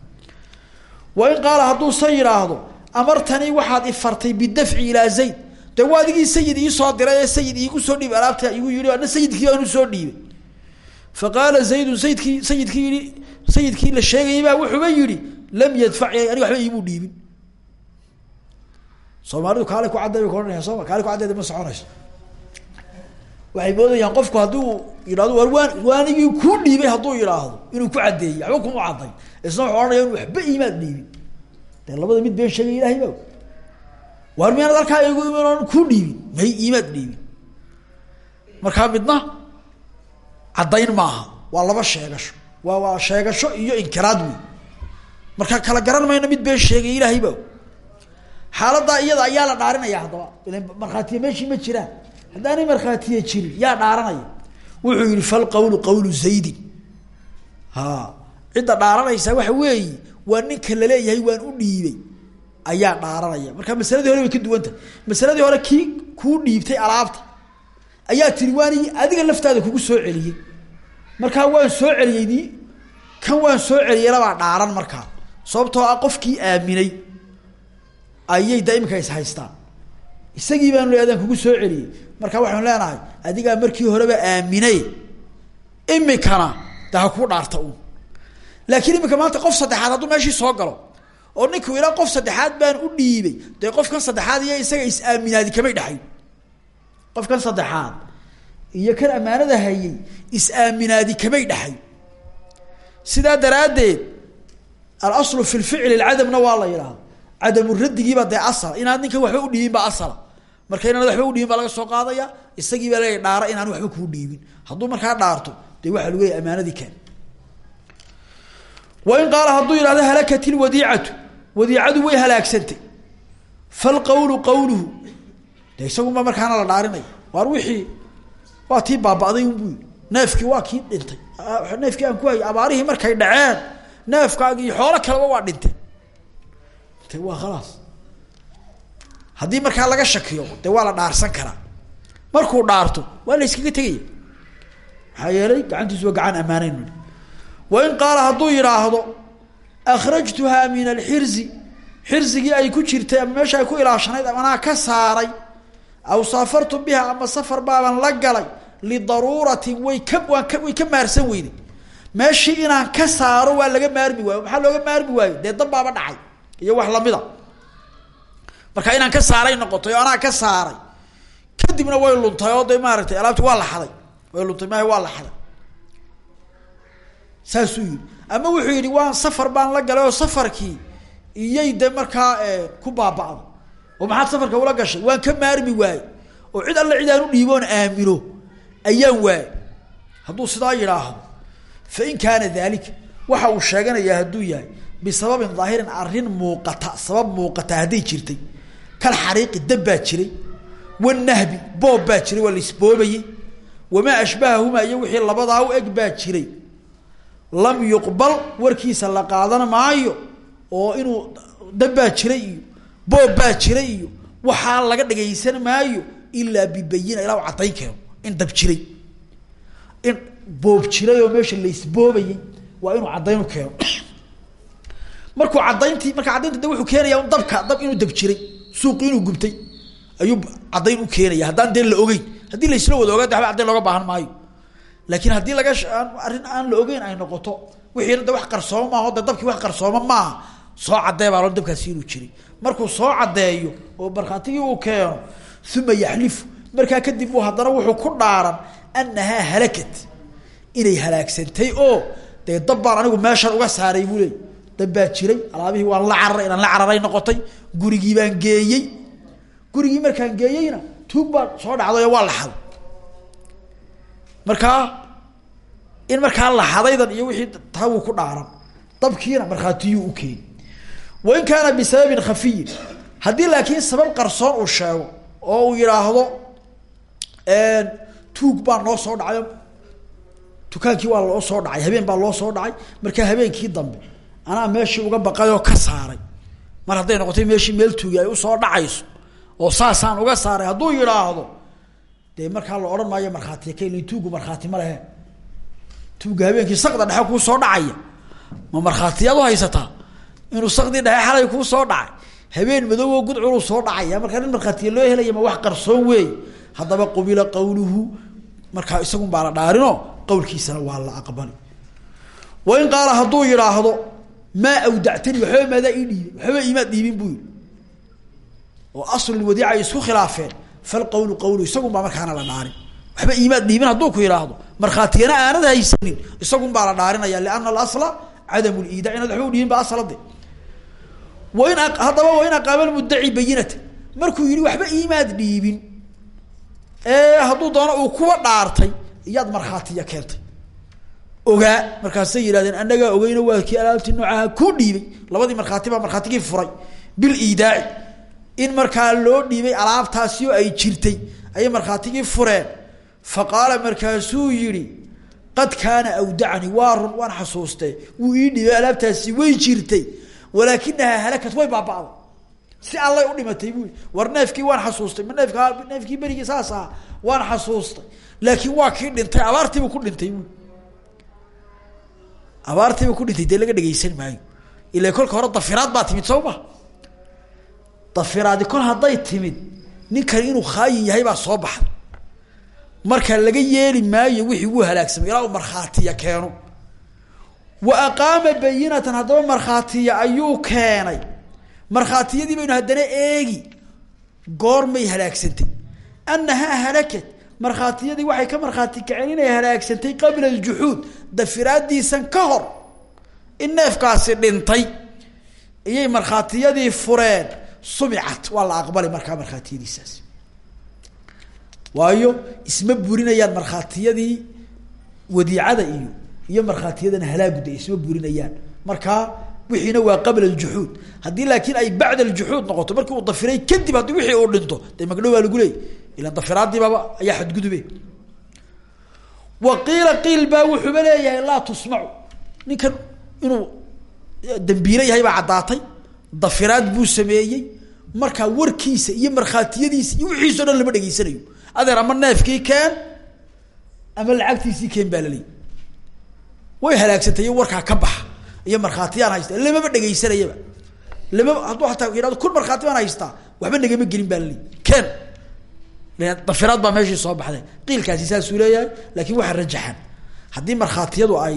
wain qaala hadduu sa yidhaahdo amartanii waxaad ifartay bidafci ilaa zayd. De waa adigii sayid iisoo diray ee sayid iigu soo dhiib alaabta igu yihi ana sayidkii baan u soo dhiibay. Fa qaala zaydun sayidkii sayidkii sayidkii la sheegayay baa wuxuuba yihi lam yadfac aniga waxba iimuu dhiibin. Soomaalidu kaale ku cadday bay kuohanaya sooma kaale ku caddeeda ma soconayso. Waxay moodayaan qofku hadduu yidhahdo war waan waanigii kuu dhiibay hadduu yidhaahdo inuu ku caddeeyey waxba kuma cadday isna wuxuu ohanaya inu waxba iimaad dhiibin dee labada mid been sheegay ilahay ba waar miyaanad halkaa igu imin oon kuu dhiibin? May iimaad dhiibin. Markaa midna caddayn maaha. Waa laba sheegasho. Waa waa sheegasho iyo inkiraad wey marka kala garan mayno mid been sheegay ilaahay ba xaaladaa iyada ayaa la dhaarinaya haddaba. Ilan markhaatiye meeshii ma jiraan. Haddaanay markhaatiye jirin yaa dhaaranaya. Wuxuu yihi falqawlu qawlu zaydin. Ha cidda dhaaranaysa waxa weeyi waa ninka la leeyahay waan u dhiibay. Ayaa dhaaranaya. Marka masaladii hore way ka duwan tahay masaladii hore kii kuu dhiibtay alaabta. Ayaa tiri waanigi adiga laftaada kugu soo celiyey. Markaa waan soo celiyey di kan waan soo celiyey labaa dhaaran markaa sababtoo ah qofkii aaminay. Ayay da is haystaan isagii baanu le adaan kugu soo celiyey. Marka waxaanu leenahay adigaa markii horeba aaminay imikana de ha dhaarta un laakiin imika maanta qof saddexaad hadduu meeshii soo galo oo ninkuu ilaa qof saddexaad baan u dhiibay dee qofkan saddexaad iyo isaga is-aaminaadi kamay dhexayn qofkan saddexaad iyo kan ammaanada hayay is-aaminaadi kamay dhexayn sidaa daraaddeed alaslu fi lficli lcadamna waa la yidhaahda cadamu raddigiiba dee asala inaad ninkan waxba udhiibin baa asala. Marka inaad waxba udhiibin baa laga soo qaadaya isagii baa leeya dhaara inaan waxba kuu dhiibin. Hadduu markaa dhaarto dee waxaa lagu leeya amaanadii keen wain qaala hadduu yidhahdo halakat ilwadiicatu wadiicadu way halaagsantay falqawlu qawluhu de isagunba markaana la dhaarinaya waar wixii waa tii baaba'day unbuu neefkii waa kii dhintay neefkii aan ku hayay abaarihii markay dhaceen neefkaagi iyo xoolo kaleba waa dhintay de waa khalaas haddii markaa laga shakiyo dee waa la dhaarsan karaa markuu dhaarto waa la yskaga tegaya maxaa yeelay gacantiisu wain qaala hadduu yidhaahdo akhrajtuhaa min alxirzi xirzigii ay ku jirtay ama meesha ay ku ilaashanayd amanaa ka saaray aw saafartu biha ama safar baaban la galay lidaruuratin way ka waan ka way ka maarsan weyday meeshii inaan ka saaro waa laga maarmi marka inaan ka saaray noqotay oo anaa ka saaray kadibna way luntay oo de maaragtay alaabti waa la xaday way luntay maaha waa la xaday saasuu yihi ama wuxuu yihi waan safar baan la galay oo safarkii iyay de markaa ku baaba'do. Oo maxaad safarka ula gashay? Waan ka maarmi waaye oo cid alle cid aan u dhiiboon aamino ayaan waaye hadduu sidaa yidhaahdo fa in kaana daalika waxa uu sheeganayaa hadduu yahay bisababin daahirin arrin muuqata sabab muuqata hadday jirtay. Kal xariiqi dab baa jiray wanahbi boob baa jiray waa la isboobayey. Wamaa ashbahahumaa iyo wixii labadaa u eg baa jiray lam yuqbal warkiisa la qaadan maayo oo inuu dab baa jiray iyo boob baa jiray iyo waxaa laga dhagaysan maayo ilaa bibayina ilaa u caddayn keeno in dab jiray. In boob jiray oo meesha la isboobayey waa inuu caddayn keeno markuu caddayntii marka caddaynta de wuxuu keenaya un dabka dab inuu dab jiray suuqi inuu gubtay ayuu caddayn u keenaya haddaan dee la ogeyn haddii la isla wada ogaa de waba looga baahan maayo laakiin haddii laga arrin aan la ogeyn ay noqoto wixiina de wax qarsooma maaho de dabkii wax qarsooma maaha soo caddee baa loo dabkaasi inuu jiray markuu soo caddeeyo oo markhaatigii uu keeno uma yaxlifu. Markaa kadib uu haddana wuxuu ku dhaaran annahaa halakat. Inay halaagsantay oo dee dab baan anigu meeshan uga saaray buu leey dab jiray alaabihii waan la cararay inaan la cararay noqotay. Gurigii baan geeyey. Gurigii markaan geeyeyna tuug baan soo dhacday waa la xaday markaa in markaa la xadaydan iyo wixii taa wuu ku dhaaran dabkiina markhaatiyuu u keeni wain kaana bisababin khafiyin haddii laakiin sabab qarsoon uu sheego oo uu yidhaahdo tuug baa noo soo dhacayo dukaankii waa loo soo dhacay habeen baa loo soo dhacay markaa habeenkii dambe anaa meeshii uga baqayoo ka saaray. Mar hadday noqotay meeshii meel tuugi ay u soo dhacayso oo saasaan uga saaray hadduu yidhaahdo dee markaa la odhan maayo markhaatiya ka tuugu markhaati ma lehe tuuga habeenkii sakda dhexe kuu soo dhacaya ma markhaatiyaad u haysataa inuu sakdii dhexe xalay kuu soo dhacay. Habeen madowoo gudculuu soo dhacaya markaa nin markhaatiya loo helaya ma wax qarsoon weey. Haddaba qubila qawluhu markaa isagun baa la dhaarino qawlkiisana waa la aqbali wain qaala hadduu yidhaahdo maa awdactani waxba maadaa ii dhiibin waxba imaad dhiibin buu oo aslulwadiica ay isku khilaafeen falqawlu qawlu isagun baa markaana la dhaarin. Waxba iimaad dhiibin hadduu ku yidhaahdo markhaatigana aanad haysanin isagun baa la dhaarinaya liana alasla cadam liidaa inaad waxba udhiibin ba aslade wain haddaba wain aqaama lmudaci bayinata markuu yihi waxba iimaad dhiibin ee hadduu doono uu kuwa dhaartay iyaad markhaatiya keentay. Ogaa markaasay yidhahdeen annagaa ogeyno waa kii alaabtii noocaha ku dhiibay. Labadii markhaati baa markhaatigii furay. Biliidaaci in markaa loo dhiibay alaabtaasi ay jirtay. Ayay markhaatigii fureen. Fa qaala markaasuu qad kaana awdacani waa run waan xasuustay. Ii dhiibay alaabtaasi way jirtay. Walaakinahaa halakat way baaba'day. Si allay u dhimatay bui war neefkii waan xasuustay ma neefka neefkii berigii saas aha waan laakiin waa kii dhintay abaartiibuu ku dhintay bui abaartiiba ku dhintay laga dhegeysan maayo. Ila kolka hore dafiraad baa timid soo dafiraadi kol hadday timid ninkani inuu khaayin yahay baa soo baxday marka laga yeeli maayo wixii wuu halaagsamay ilaa uu markhaatiya keeno. Wa aqaama bayinatan haddaba markhaatiya ayuu keenay. Markhaatiyadii baynu haddana eegi goormay halaagsantay. Annahaa halakat markhaatiyadii waxay ka markhaati kaceen inay halaagsantay qabla aljuxuud dafiraadiisan ka hor in neefkaasi dhintay iyay markhaatiyadii fureen sumicat waa la aqbalay markaa markhaatiyadiisaasi waayo isma burinayaan markhaatiyadii wadiicada iyo iyo markhaatiyadan halaaguda isma burinayaan. Markaa wixiina waa qabla aljuxuud haddii laakiin ay bacda aljuxuud noqoto markii uu dafiray kadib haddii wixii uu dhinto dee magdhow baa lagu leeyay. Ilan dafiraadiibaba ayaa xadgudube. Wa qiil baa wuxuuba leeyahay laa tusmacu. Ninkan inuu dambiile yahay baa caddaatay dafiraad buu sameeyey markaa warkiisa iyo markhaatiyadiisa iyo wixiiso dhan lama dhegeysanayo adeer ama neefkii keen ama lacagtiisii keen baa laleeyay way halaagsantay iyo warkaa ka baxa iyo markhaatiyaan haysta lamaba dhegeysanayaba lama hadduu ataa yihahdo kun markhaati baan haystaa waxba nagama gelin baa laleeyay keen. Dafiraad baa meeshii soo baxday. Qiilkaasi saasuu leeyahay laakiin waxaa rajaxan. Haddii markhaatiyadu ay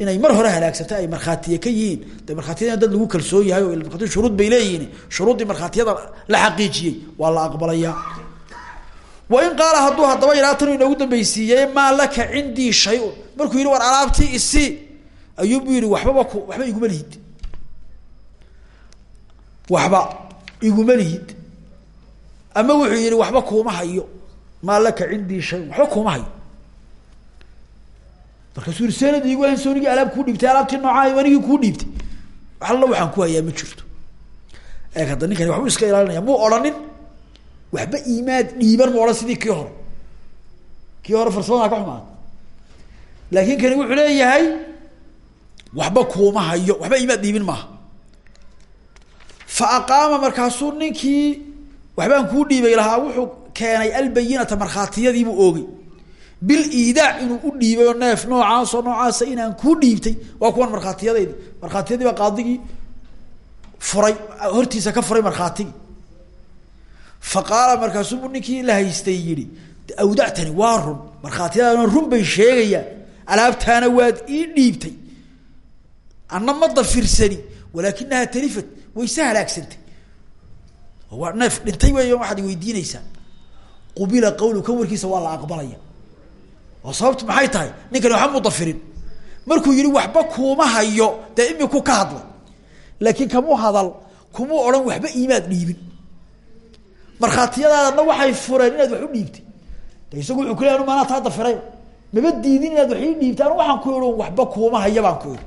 inay mar hore halaagsantay ay markhaatiye ka yihiin. De dad lagu kalsoon yahay oo markhaatiya shuruud bay leeyihiin. Shuruuddii markhaatiyada la xaqiijiyey waa la aqbalayaa wain qaala hadduu haddaba yidhaha tan inoogu dambeysiiyey maa laka shay-un? Markuu yihi war alaabtii isii ayuubu yihi waxbaba ku waxba iguma lihid. Waxba iguma lihid. Ama wuxuu yihi waxba kuuma hayo. Maa laka cindii shayun? Waxba kuuma hayo markaasuu yihi sanad iigu hayn soonigii alaab kuu dhiibtay alaabtii noocaa anigii kuu dhiibtay wax alla waxaan ku hayaa ma jirto. Eeg hadda ninkani waxbuu iska ilaalinaya muu odhanin? Waxba iimaad dhiiban ma odhan sidii kii hore. Kii hore farsamadaa ka xumaada laakin kani wuxuu leeyahay waxba kuuma hayo waxba iimaad dhiibin maaha. Fa aqaama markaasuu ninkii waxbaan kuu dhiibay lahaa wuxuu keenay albayinata markhaatiyadiibuu oogay biliidaac inuu u dhiibay oo neef noocaasoo noocaasa inaan kuu dhiibtay waa kuwan markhaatiyadaydi markhaatiyadii baa qaadigii furay hortiisa ka furay markhaatigii fa qaala markaasuubuu ninkii la haystay yihi awdactani waa run. Markhaatiyadaana run bay sheegayaan. Alaabtaana waad ii dhiibtay. Anna ma dafirsani walaakinahaa talifat wayse halaagsantay. Waa neef dhintay wey waxaad weydiinaysaa. Qubila qawluka warkiisa waa la aqbalaya oo sababtu maxay tahay? Ninkani waxba mudafirin. Markuu yihi waxba kuuma hayo dee imiku ka hadlay laakiin kamuu hadal kumuu odhan waxba iimaad dhiibin. Markhaatiyadaadana waxay fureen inaad wax u dhiibtay de isagu wuxuu ku ley anu maanaa taa dafiray. Maba diidin inaad wax ii dhiibtay anu waxaan ku ihi waxba kuuma haya baan ku ihi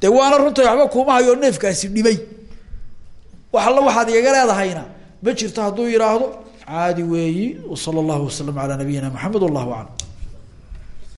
dee waana runta waxba kuuma hayo neefkaasi dhimay wax alla waxaad igaga leedahayna. Ma jirto hadduu yidhaahdo caadi weeyi wsala allahu wasalam alaa nabiyina maxamed wallahu aclam